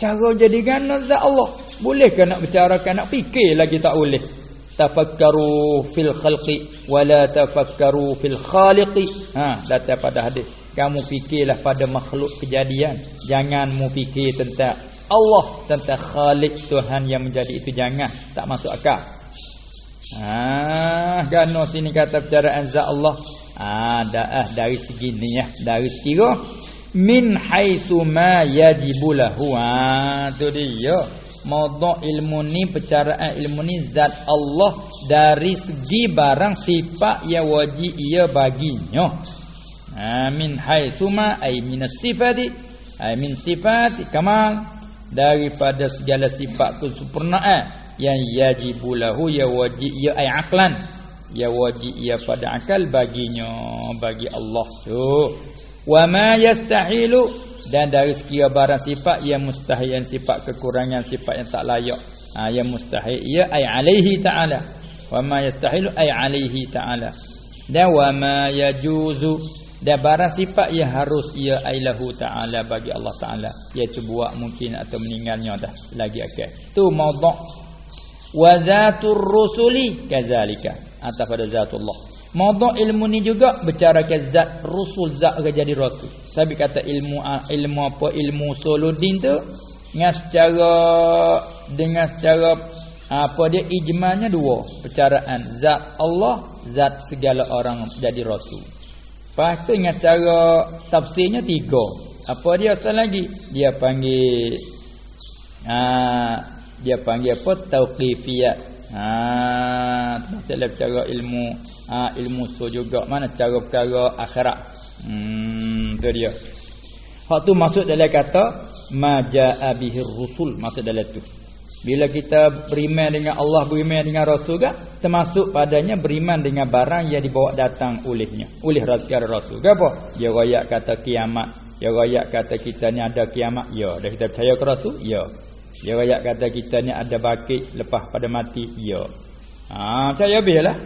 cara jadi gana zat Allah. Boleh ke nak bicarakan nak fikir lagi tak boleh tafakkaru fil khalqi wala tafakkaru fil khaliqi. Ha datang pada hadis. Kamu fikirlah pada makhluk kejadian. Jangan mu fikir tentang Allah tentang Khalik Tuhan yang menjadi itu jangan. Tak masuk akal. Ah gano sini kata percaraan zat Allah. Ah dah dari segi ni ya dari sekira min haitsu ma yajibu lahu ah tu dia Maudhu' ilmu ni percaraan ilmu ni zat Allah dari segi barang sifat yang wajib ia baginya. Amin hai suma ai min sifati ai min sifati kamal daripada segala sifat kesempurnaan yang yajibu lahu ya wajib ia ai aklan ya wajib ia pada akal baginya bagi Allah tu. Wa ma yastahilu. Dan dari sekira barang sifat yang mustahil yang sifat kekurangan sifat yang tak layak. Ha, yang mustahil. Ia ay alaihi taala. Wa ma yastahilu ay alaihi taala. Dan wa ma yajuzu. Dan barang sifat yang harus ia ailahu taala bagi Allah taala. Iaitu buat mungkin atau meninggalnya dah lagi akal. Tu maudhu' wa zatur rusuli kazalika. Atau pada zatullah Maudhu ilmu ni juga bercara ke zat rusul zat ke jadi rasul. Sabi kata ilmu ilmu apa ilmu suludin tu dengan secara dengan secara apa dia ijmanya dua percaraan zat Allah zat segala orang jadi rasul. Lepas tu dengan cara tafsirnya tiga. Apa dia asal lagi? Dia panggil ah dia panggil apa tauqifiyat. Ah dalam cara ilmu ha, ilmu so juga. Mana cara perkara akhirat? Hmm tu dia. Hak tu maksud dalam kata majaa bihi rusul. Maksud dalam tu. Bila kita beriman dengan Allah beriman dengan rasul kan termasuk padanya beriman dengan barang yang dibawa datang olehnya oleh rasul rasul ke apa? Dia royak kata kiamat. Dia royak kata kita ni ada kiamat? Ya. Dah kita percaya ke rasul? Ya. Dia royak kata kita ni ada bakit lepas pada mati? Ya. Ha percaya biarlah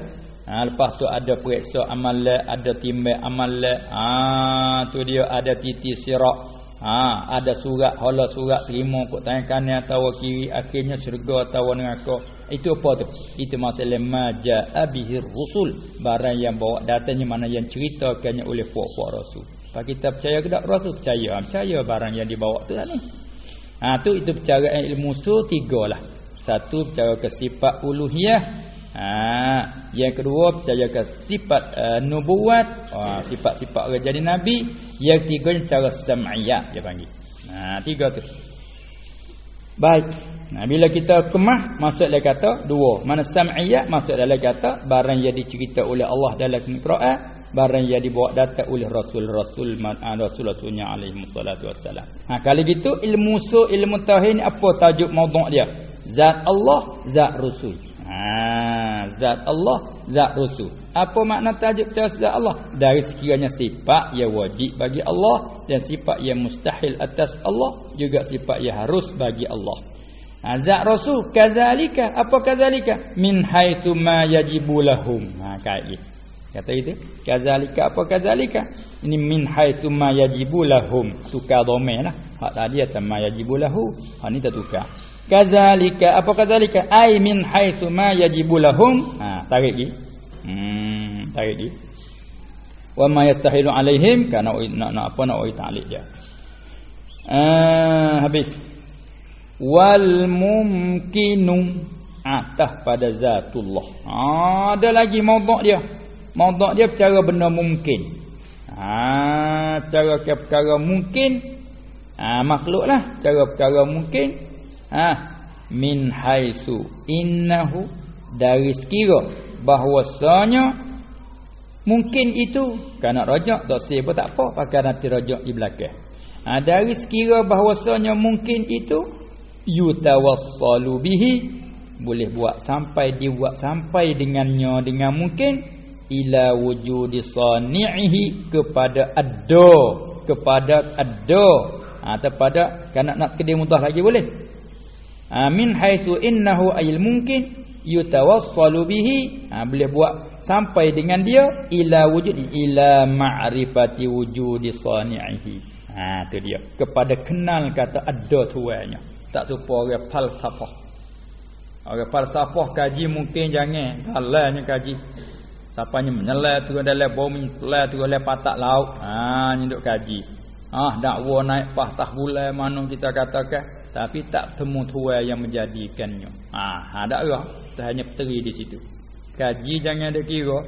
Ha, lepas tu ada periksa amal ada timbang amal ha tu dia ada titi sirak ha ada surat hala surat terima kok tangan kanan atau kiri akhirnya syurga atau neraka itu apa tu? Itu masalah maja abihir rusul. Barang yang bawa datanya mana yang ceritakannya oleh puak-puak rasul. Apa kita percaya ke tak? Rasul percaya. Ha, percaya barang yang dibawa tu lah ni. Ha tu itu percaya ilmu tu tiga lah. Satu percaya ke sifat uluhiyah Ha, yang kedua percaya ke sifat uh, nubuat, uh, sifat-sifat orang jadi nabi, yang ketiga cara sam'iyah dia panggil. Ha, tiga tu. Baik. Nah, bila kita kemah maksud dia kata dua. Mana sam'iyah maksud dia kata barang yang dicerita oleh Allah dalam Al-Quran, barang yang dibawa datang oleh rasul-rasul uh, rasul-rasulnya alaihi wassalatu wassalam. Ha, kalau gitu ilmu su ilmu tauhid apa tajuk maudhu' dia? Zat Allah, zat rasul. Ha, zat Allah, zat Rasul. Apa makna tajuk zat Allah? Dari sekiranya sifat yang wajib bagi Allah dan sifat yang mustahil atas Allah juga sifat yang harus bagi Allah. Ha, zat Rasul kazalika, apa kazalika? Min haitsu ma yajibu lahum. Ha, kait. Kata itu, kazalika apa kazalika? Ini min haitsu ma yajibu lahum. Tukar domain lah. Hak tadi atas ma yajibu lahu. Hak ni tak tukar kazalika apa kazalika? Ai min haitsu ma yajibu lahum. Ha tarik gi hmm tarik gi wa ma yastahilu alaihim kana nak nak apa nak oi ta'liq dia. Ah habis. Wal mumkinu atah pada zatullah. Ha, ada lagi maudhu' dia. Maudhu' dia cara benda mungkin. Ha cara perkara mungkin. Ha makhluklah cara perkara mungkin ha? Min haitsu. Innahu dari sekira bahwasanya mungkin itu kana rajak tak pun tak apa pakai nanti rajak di belakang. Ha, dari sekira bahwasanya mungkin itu yutawassalu bihi boleh buat sampai dibuat sampai dengannya dengan mungkin ila wujudi sani'ihi kepada ada kepada ada ha, atau pada kan nak kedai mudah lagi boleh ha, min haitsu innahu ayil mungkin yutawassalu bihi. Ha, boleh buat sampai dengan dia ila wujud ila ma'rifati wujudi sani'ihi. Ha tu dia. Kepada kenal kata ada tuannya tak serupa orang falsafah. Orang falsafah kaji mungkin jangan. Halanya kaji. Tapanya menyelah turun dalam bumi, telah turun dalam patak laut. Ha ni duk kaji. Ah dakwa naik patah bulan mana kita katakan tapi tak temu tuai yang menjadikannya. Ah ha ada. Erah. hanya peteri di situ. Kaji jangan ada kira.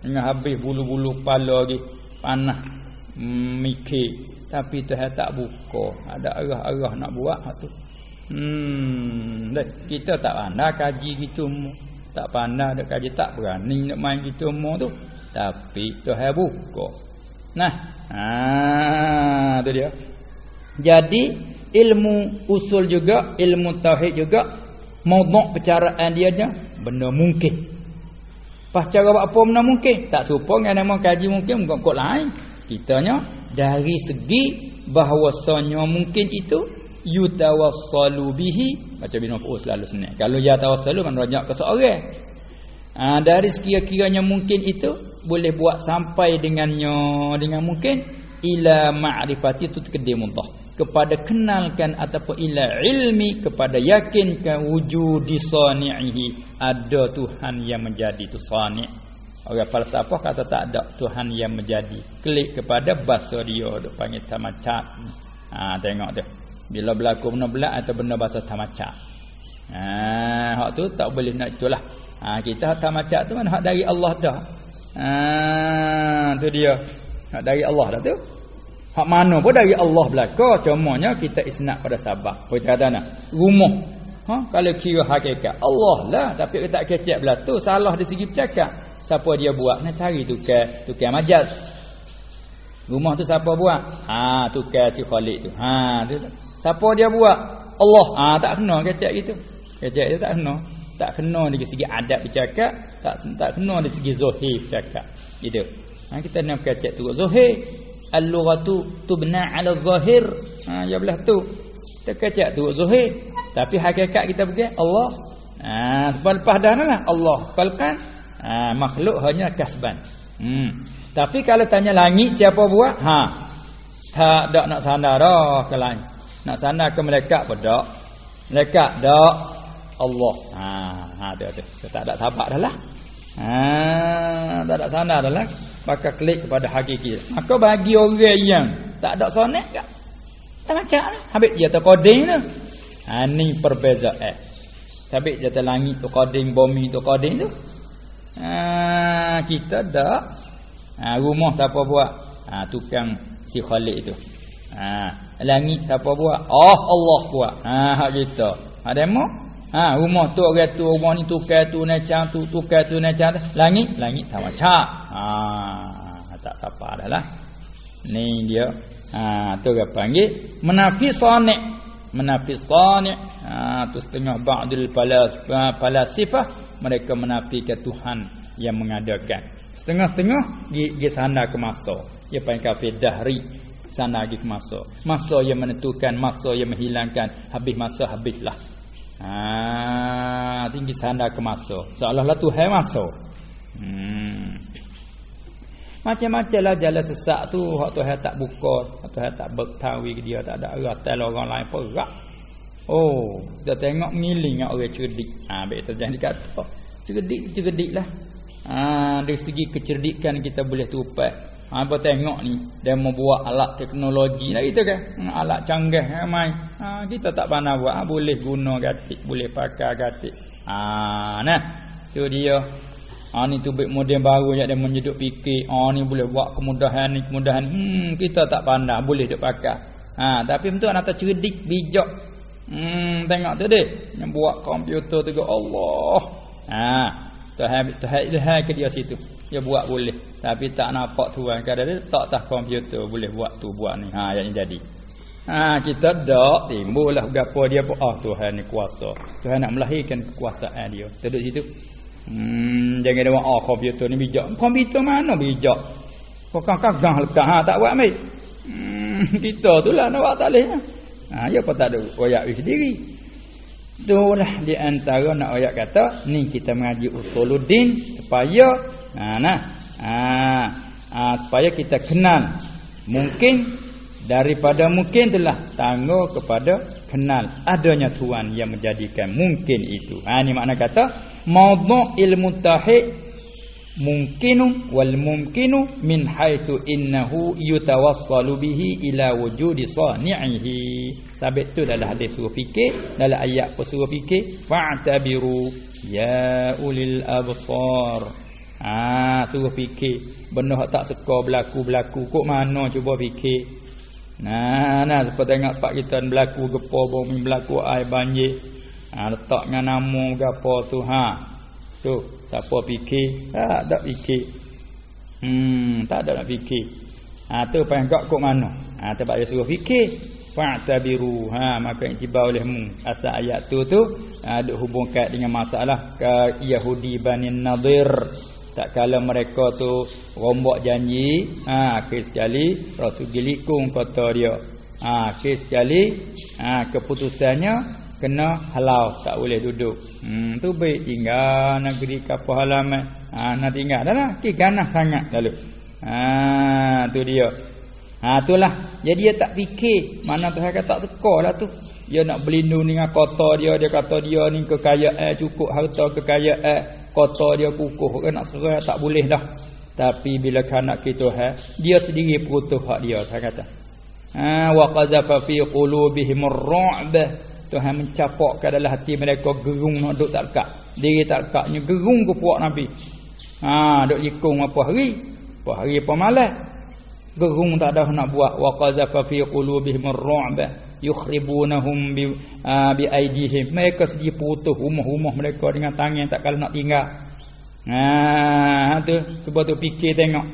Dengan habis bulu-bulu kepala lagi. Panah mm, mikir. Tapi Tuhan tak buka. Ada arah-arah nak buat tu. Hmm deh kita tak pandai kaji gitu tak pandai dak kaji tak berani nak main gitu mu tu. Tapi Tuhan buka. Nah ah tu dia. Jadi ilmu usul juga ilmu tauhid juga maudhu' percaraan dia nya benda mungkin Pas cara buat apa mana mungkin? Tak serupa dengan nama kaji mungkin bukan kod lain. Kitanya dari segi bahawasanya mungkin itu yutawassalu bihi macam bin Maf'ul selalu senang. Kalau ya tawassalu kan rajak ke seorang. Ha, dari sekira-kiranya mungkin itu boleh buat sampai dengannya dengan mungkin ila ma'rifati itu kedai muntah kepada kenalkan ataupun ila ilmi kepada yakinkan wujud sani'ihi. Ada Tuhan yang menjadi tu sani' orang falsafah kata tak ada Tuhan yang menjadi. Klik kepada bahasa dia duk panggil tamacat ha tengok tu bila berlaku benda belak atau benda bahasa tamacat ha hak tu tak boleh nak itulah. Ha kita tamacat tu mana hak dari Allah dah. Ha tu dia. Hak dari Allah dah tu Hak mana pun dari Allah belaka Cumanya kita isnak pada sabak Kita kata nak? Rumah ha? Kalau kira hakikat Allah lah. Tapi kita tak kecek belatu Salah dari segi bercakap. Siapa dia buat? Nak cari tukar Tukar majaz. Rumah tu siapa buat? Ha, Tukar si Khalid tu. Ha, tu Siapa dia buat? Allah. Ha, Tak kena kecek gitu. Kecek tu tak kena. Tak kena dari segi adat bercakap Tak tak kena dari segi zohir bercakap. Gitu. Ha, Kita nak kecek tu Zohir al-lughatu tubna 'ala zahir. Ha ya belah tu. Terkecak tu zahir. Tapi hakikat kita pergi Allah. Ha sebab lepas dah lah. Allah kalkan ha makhluk hanya kasban. Hmm. Tapi kalau tanya langit siapa buat? Ha. Tak dak nak sana dah ke lain nak sana ke apa dak malaikat dak Allah. Ha ha tu tak ada sabar dah lah. Ha tak ada sana dah lah maka klik kepada hakiki. Maka bagi orang yang tak ada sonet tak tak macam lah. Habis dia tu koding tu. Ha, ni perbezaan habis dia tu langit tu koding bumi tu. Koding tu ha, kita dah ha, rumah siapa buat? Ha, tukang si Khalid tu. Ha, langit siapa buat? Oh Allah buat. Ha, hak kita. Ha, mau Ha rumah tu orang tu rumah ni tukar tu necang tu tukar tu necang langit langit sama cak. Ha tak apa dah lah. Ni dia ha tu dia panggil menafi sani. Menafi sani. Ha tu setengah ba'dul falas falasifah mereka menafikan Tuhan yang mengadakan. Setengah-setengah gi gi sana ke masa. Dia panggil kafir dahri sana gi ke masa. Masa yang menentukan, masa yang menghilangkan, habis masa habislah. Ha, tinggi sana ke masuk. Seolah-olah Tuhan masuk. Hmm. Macam-macam lah jalan sesak tu hak Tuhan tak buka, hak Tuhan tak bertawi dia tak ada arah tel orang lain perak. Oh, kita tengok ngiling orang cerdik. Ha, baik tu jangan dikata. Cerdik cerdik lah. Ha, dari segi kecerdikan kita boleh tupai. Apa tengok ni dia mau buat alat teknologi lah gitu kan. Hmm, alat canggih ramai. Ha, kita tak pandai buat ha, boleh guna gatik, boleh pakai gatik. Ha nah. Tu dia. Ha ni tu model baru yang dia menjeduk fikir. Ha ni boleh buat kemudahan ni, kemudahan. Hmm kita tak pandai boleh dia pakai. Ha tapi betul anak cerdik, bijak. Hmm tengok tu deh. Yang buat komputer tu Allah. Ha Tuhan Tuhan ilham ke dia situ dia buat boleh. Tapi tak nampak tuan kadang dia tak tah komputer. Boleh buat tu buat ni. Ha yang jadi ha kita dak timbullah gapo dia pun. Ah Tuhan ni kuasa. Tuhan nak melahirkan kekuasaan dia. Duduk situ. Hmm jangan dia ah komputer ni bijak. Komputer mana bijak? Kau kan kagah lekat ha tak buat ambil hmm kita tulah nak buat tak leh ha ya apa tak ada. Royak sendiri Itulah di antara nak ayat kata ni kita mengaji usuluddin supaya ha nah ha, ha supaya kita kenal mungkin daripada mungkin telah tangguh kepada kenal adanya tuan yang menjadikan mungkin itu. Ha ni makna kata maudhu' ilmu tauhid mungkinu wal mumkinu min haitsu innahu yutawassalu bihi ila wujudi sani'ihi sabit tu dalam hadis suruh fikir dalam ayat pun suruh fikir fa'tabiru ya ulil absar ah suruh fikir benda tak seka berlaku-berlaku kok mana cuba fikir nah nah seperti tengok pak kita berlaku gepa bumi berlaku air banjir ah letak dengan nama gapo tu ha tu Siapa fikir? Tak ada fikir. Hmm, tak ada nak fikir. Ha tu penggak kok mana? Ha sebab dia suruh fikir. Fa'tabiru. Ha maka tiba olehmu asal ayat tu tu ada hubung kait dengan masalah ke Yahudi Bani Nadir. Tak kala mereka tu rombak janji, ha kes sekali Rasul gilikung kata dia. Ha kes sekali ha keputusannya kena halau tak boleh duduk hmm tu baik tinggal negeri kapal halaman ha nak tinggal dah lah ki ganas sangat lalu ha tu dia ha itulah jadi dia tak fikir mana Tuhan kata tak sekolah tu dia nak berlindung dengan kota dia dia kata dia ni kekayaan cukup harta kekayaan kota dia kukuh kan nak serah tak boleh dah tapi bila kanak kita ha dia sendiri putus hak dia saya kata ha wa qazafa fi qulubihim ar-ru'b Tuhan mencapak ke dalam hati mereka gerung nak duduk tak lekat. Diri tak lekatnya gerung ke puak Nabi. Ha, duduk jikung apa hari? Apa hari apa malam? Gerung tak ada nak buat. Wa qazafa fi qulubihim ar-ru'b yukhribunahum bi uh, bi aidihim. Mereka sedia putus rumah-rumah mereka dengan tangan tak kalau nak tinggal. Ha, tu cuba tu fikir tengok.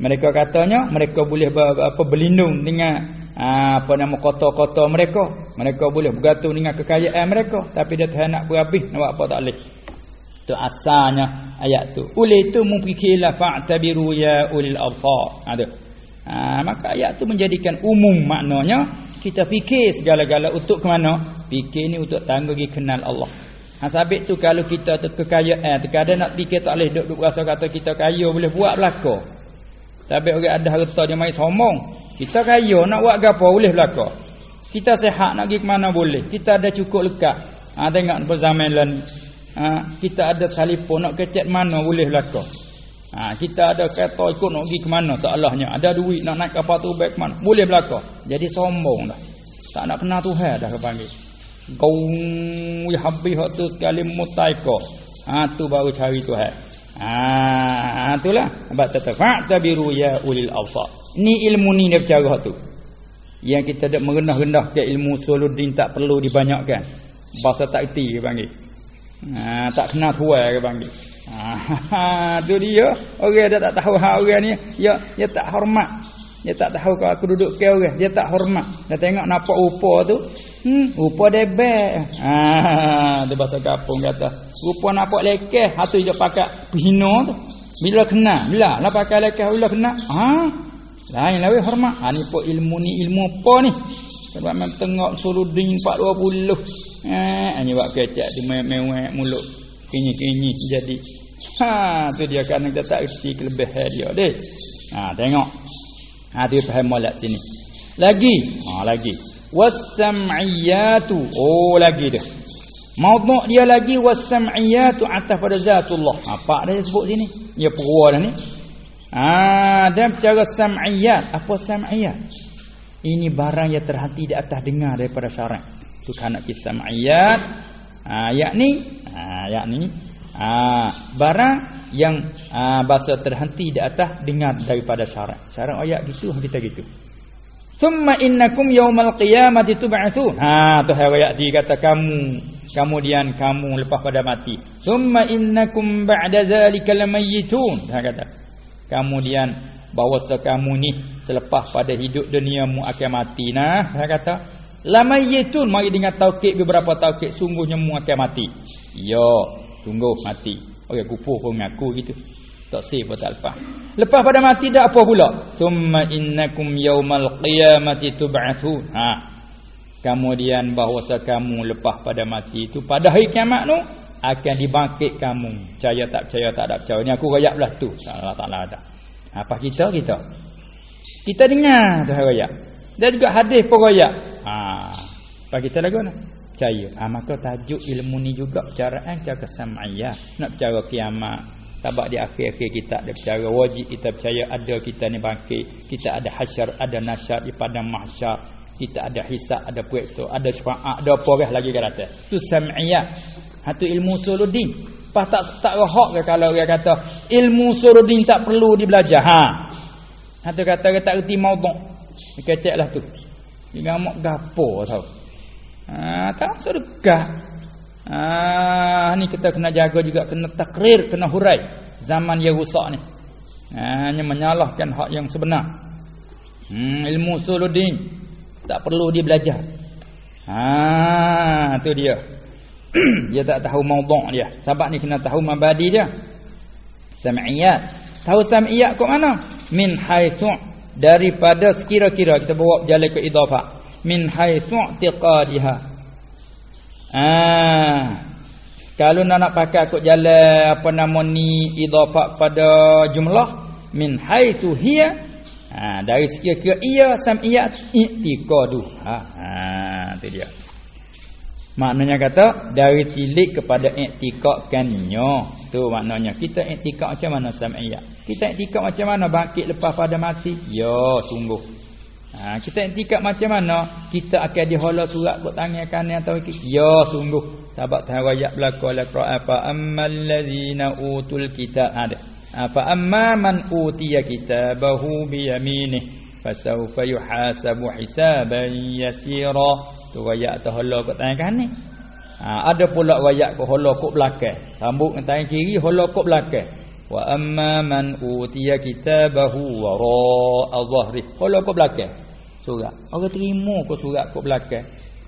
Mereka katanya mereka boleh apa berlindung dengan Ha, apa nama kota-kota mereka mereka boleh bergantung dengan kekayaan mereka tapi dia tak nak berhabis nak buat apa tak boleh tu asalnya ayat tu oleh itu mungkinlah fa'tabiru ya ulil absar ha, maka ayat tu menjadikan umum maknanya kita fikir segala-gala untuk ke mana fikir ni untuk tangguh kenal Allah ha, sabit tu kalau kita tu kekayaan terkadang nak fikir tak boleh duduk rasa kata kita kaya boleh buat belaka tapi orang ada harta dia mai sombong kita kaya nak buat gapo boleh belaka. Kita sehat nak pergi ke mana boleh. Kita ada cukup lekat. Ha tengok pada zaman lain. Ha kita ada telefon nak kecek mana boleh belaka. Ha kita ada kereta ikut nak pergi ke mana salahnya. Ada duit nak naik kapal tu baik ke mana. Boleh belaka. Jadi sombong dah. Tak nak kenal Tuhan dah. Kau ya habis tu sekali mutaiko. Ha tu baru cari Tuhan. Ha itulah. Sebab tetap tabiru ya ulil awsat. Ni ilmu ni dia bercara tu. Yang kita dak merendah-rendah ke ilmu suluddin tak perlu dibanyakkan. Bahasa tak erti panggil. Ha, tak kenal tuai dia panggil. Ha, tu dia. Orang dia tak tahu hak orang ni, dia dia tak hormat. Dia tak tahu kalau aku duduk ke orang, dia tak hormat. Dia tengok nampak rupa tu, hmm, rupa debek. Ha, dia bahasa kampung kata, rupa nampak lekeh, hatu dia pakai pihino tu. Bila kena, bila lah pakai lekeh bila kena. Ha, lain lawe hormat. Ha ni pun ilmu ni ilmu apa ni? Sebab memang tengok suludin 420. Eh ni buat kecak di mewek mulut. Kini-kini jadi. Ha tu dia kan kita tak erti kelebihan dia deh. Ha tengok. Ha dia faham molek sini. Lagi, ha lagi. Was-sam'iyatu. Oh lagi dia. Maudhu' dia lagi was-sam'iyatu atas pada zatullah. Apa dia sebut sini? Dia perua dah ni. Ah, dan cara sam'iyat, apa sam'iyat? Ini barang yang terhenti di atas dengar daripada syarak. Tu kan nak kisah sam'iyat. Ah, yakni, ah, yakni ah, barang yang ah, bahasa terhenti di atas dengar daripada syarak. Syarak ayat gitu kita gitu. Thumma innakum yawmal qiyamati tub'atsun. Ha, tu ayat di kata kamu kemudian kamu lepas pada mati. Thumma innakum ba'da zalika lamayitun. Ha kata kemudian bahawa kamu ni selepas pada hidup duniamu akan mati nah saya kata lamayitun mari dengan taukid beberapa taukid sungguhnya mu akan mati ya sungguh mati. Orang kufur pun mengaku gitu. Tak sih tak lepas. Lepas pada mati dak apa pula? Summa innakum yaumal qiyamati tub'atsun ha. Kemudian bahawa kamu lepas pada mati itu pada hari kiamat tu akan dibangkit kamu. Percaya tak percaya tak ada percaya. Ni aku royak belah tu. Allah Taala ada apa kita kita. Kita dengar tu royak dan juga hadis pun royak ha. Apa kita lagu mana percaya. Ha, maka tajuk ilmu ni juga percaraan cara kesamaya nak percaya kiamat sebab di akhir-akhir kita ada percaya wajib kita percaya ada kita ni bangkit. Kita ada hasyar ada nasyar di padang mahsyar. Kita ada hisab ada periksa ada syafaat ada apa lagi kat atas. Tu sam'iyah hatu ilmu suluddin. Pas tak tak rohak ke kalau dia kata ilmu suluddin tak perlu dibelajar. Ha. Hatu kata dia tak reti maudhu. Keceklah tu. Dia mak gapo tau ha tak surga Ah ni kita kena jaga juga kena takrir, kena hurai zaman yang rusak ni. Ah, hanya menyalahkan hak yang sebenar. Hmm, ilmu suluddin tak perlu dia belajar. Ah tu dia. dia tak tahu maudhu' dia. Sebab ni kena tahu mabadi dia. Sam'iyat. Tahu sam'iyat kok mana? Min haitsu daripada sekira-kira kita bawa jalan ke idhafah. Min haitsu tiqadiha Ah. Kalau nak nak pakai kok jalan apa nama ni idhafah pada jumlah min haitsu hiya ha, dari sekira-kira ia sam'iyat i'tiqadu. Ha ha tu dia. Maknanya kata dari tilik kepada i'tiqadkannya. Tu maknanya. Kita i'tiqad macam mana sam'iyat kita i'tiqad macam mana? Bangkit lepas pada mati? Ya sungguh Ha, kita intikad macam mana? Kita akan dihala surat buat tangan kanan atau kiri. Ya sungguh. Sahabat tahu ayat berlaku oleh Quran. Fa ammal ladzina utul kitab ada. Ha, fa amma man utiya kitabahu bi yaminih fasawfa yuhasabu hisaban yasira. Tu ayat tahala buat tangan kanan. Ha, ada pula ayat ko hala kok belakang. Sambung tangan kiri hala kok belakang. Wa amma man utiya kitabahu wara dhahri. Hala kok belakang surat. Orang terima kau surat kau belakang.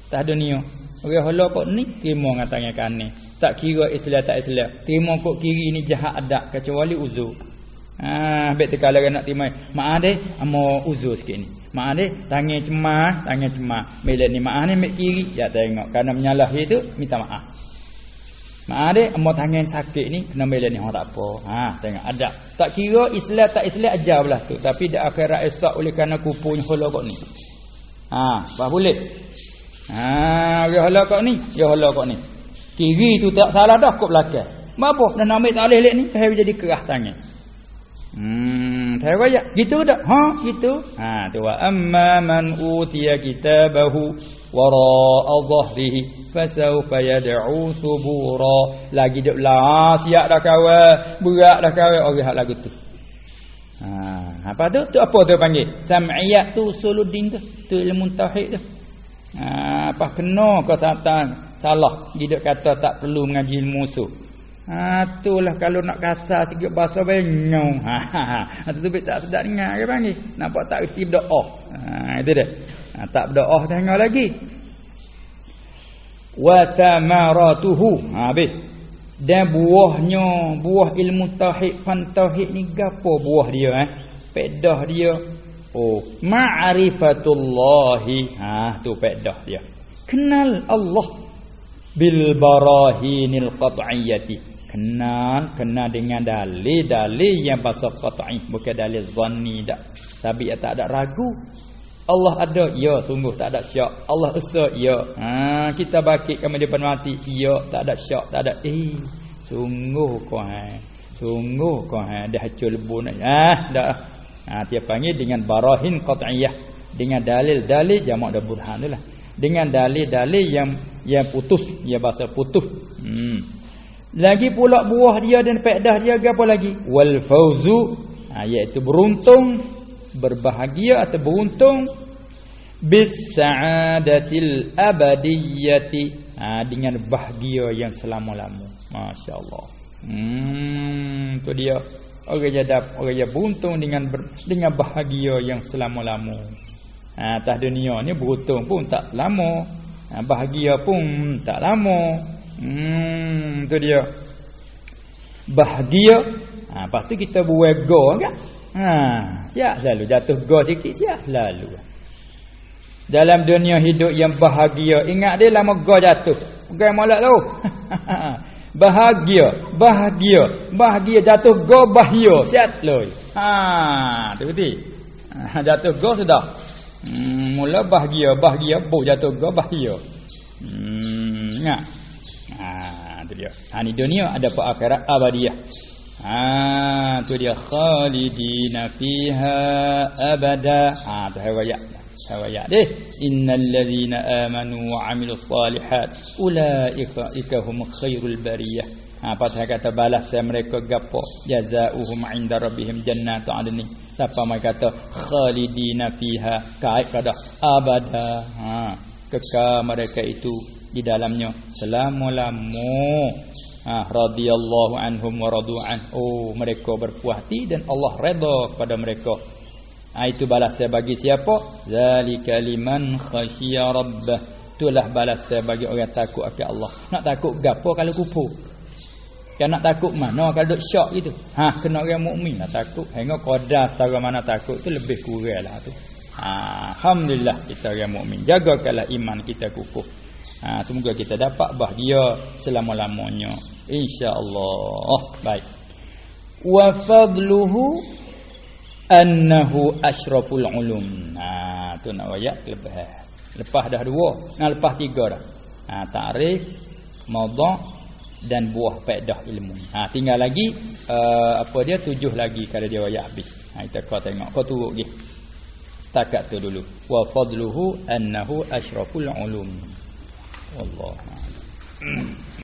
Tak ada niat. Orang hala kau ni terima dengan tangan kanan. Tak kira Islam tak Islam. Terima kau kiri ni jahat adat kecuali uzur. Ha, bet kalau nak terima. Maaf deh, amo uzur sikit ni. Maaf deh, tangan cemah, tangan cemah. Bila ni maaf ni mek kiri, ya tengok kerana menyalah itu minta maaf. Deh, amo tangan sakit ni kena bila ni orang tak apa. Ha, tengok ada. Tak kira Islam tak Islam ajar belah tu, tapi dak akhirat esak oleh kerana kupunya hala kok ni. Ha, apa boleh? Ha, ya hala kok ni, ya hala kok ni. Kiri tu tak salah dah kok belakang. Apa dan ambil tak boleh lek ni, hai jadi kerah tangan. Hmm, saya raya. Gitu tak? Ha, gitu. Ha, tu wa amma man utiya kitabahu wara'a dhahrihi fasawfa yad'u subura lagi dak lah. Siap dah kawan. Berat dah kawan. Orang hak lagu tu. Ha apa tu? Tu apa tu panggil? Sam'iyat tu usuluddin tu. Tu ilmu tauhid tu. Ha apa kena kau satan? Salah. Dia kata tak perlu mengaji ilmu usul ha itulah kalau nak kasar sikit bahasa benyong. Ha ha tu tak sedap dengar ke panggil? Nampak tak reti berdoa. Ha itu dia ha, tak berdoa tengok lagi. Wa samaratuhu ha, habis. Dan buahnya buah ilmu tauhid fan tauhid ni gapo buah dia eh? Pedah dia. Oh ma'rifatullah ha tu pedah dia. Kenal Allah. Bil barahinil qat'iyyati. Kenal kenal dengan dalil-dalil yang bahasa qat'i. Bukan dalil zanni dak. Tapi tak ada ragu Allah ada ya sungguh tak ada syak. Allah esa ya. Ha kita bakit kami depan mati ya tak ada syak tak ada. Eh sungguh kau ha. Sungguh kau ha dah hacul lebu nak ah dah. Ha dia panggil dengan barahin qat'iyah dengan dalil-dalil jamak dan burhan itulah dengan dalil-dalil yang yang putus ya bahasa putus. Hmm. Lagi pula buah dia dan faedah dia apa lagi? Wal fauzu ha, iaitu beruntung berbahagia atau beruntung. Bis sa'adatil abadiyyati ha, dengan bahagia yang selama-lama. masya-Allah. Hmm tu dia. Orang jadap orang yang beruntung dengan ber, dengan bahagia yang selama-lama. Ha atas dunia ni beruntung pun tak selama ha, bahagia pun tak lama. Hmm tu dia. Bahagia. Ha lepas tu kita buat go kan Ha, siap selalu jatuh go sikit siap selalu. Dalam dunia hidup yang bahagia, ingat dia lama go jatuh. Bukan molek tu. bahagia, bahagia, bahagia jatuh go bahaya, siap loy. Ha, tu betul. Ha, jatuh go sudah. Hmm, mula bahagia, bahagia, bu jatuh go bahaya. Hmm, ingat. Ha, tu dia. Ha, ni dunia ada apa akhirat abadiah. Ha tu dia khalidina fiha abada. Ha tu riwayat. Riwayat deh. Innal ladzina amanu wa amilus salihat ulaika ikahum khairul bariyah. Ha pasal kata balas mereka gapo? Jazaohum 'inda rabbihim jannatu 'adnin. Siapa mereka kata khalidina fiha kait kada abada. Ha kekal mereka itu di dalamnya selama-lamanya ha, radhiyallahu anhum wa radu'an oh mereka berpuas hati dan Allah redha kepada mereka. Ha, itu balas saya bagi siapa? Zalika liman khasyiya rabbah. Itulah balas saya bagi orang takut akan Allah. Nak takut gapo kalau kupu? Kan nak takut mana kalau duk syok gitu? Ha kena orang mukmin nak takut. Hingga qadar setara mana takut tu lebih kuranglah tu. Ha, alhamdulillah kita orang mukmin. Jagakanlah iman kita kukuh ha, semoga kita dapat bahagia selama-lamanya insyaallah. Baik. Wa fadluhu annahu asyraful ulum. Ha tu nak ayat lepas lepas dah dua. Nah lepas tiga dah. Ha takrif maudhu' dan buah faedah ilmu. Ha tinggal lagi uh, apa dia tujuh lagi kalau dia ayat habis. Ha kita kau tengok. Kau turut lagi. Setakat tu dulu. Wa fadluhu annahu asyraful ulum. Wallahu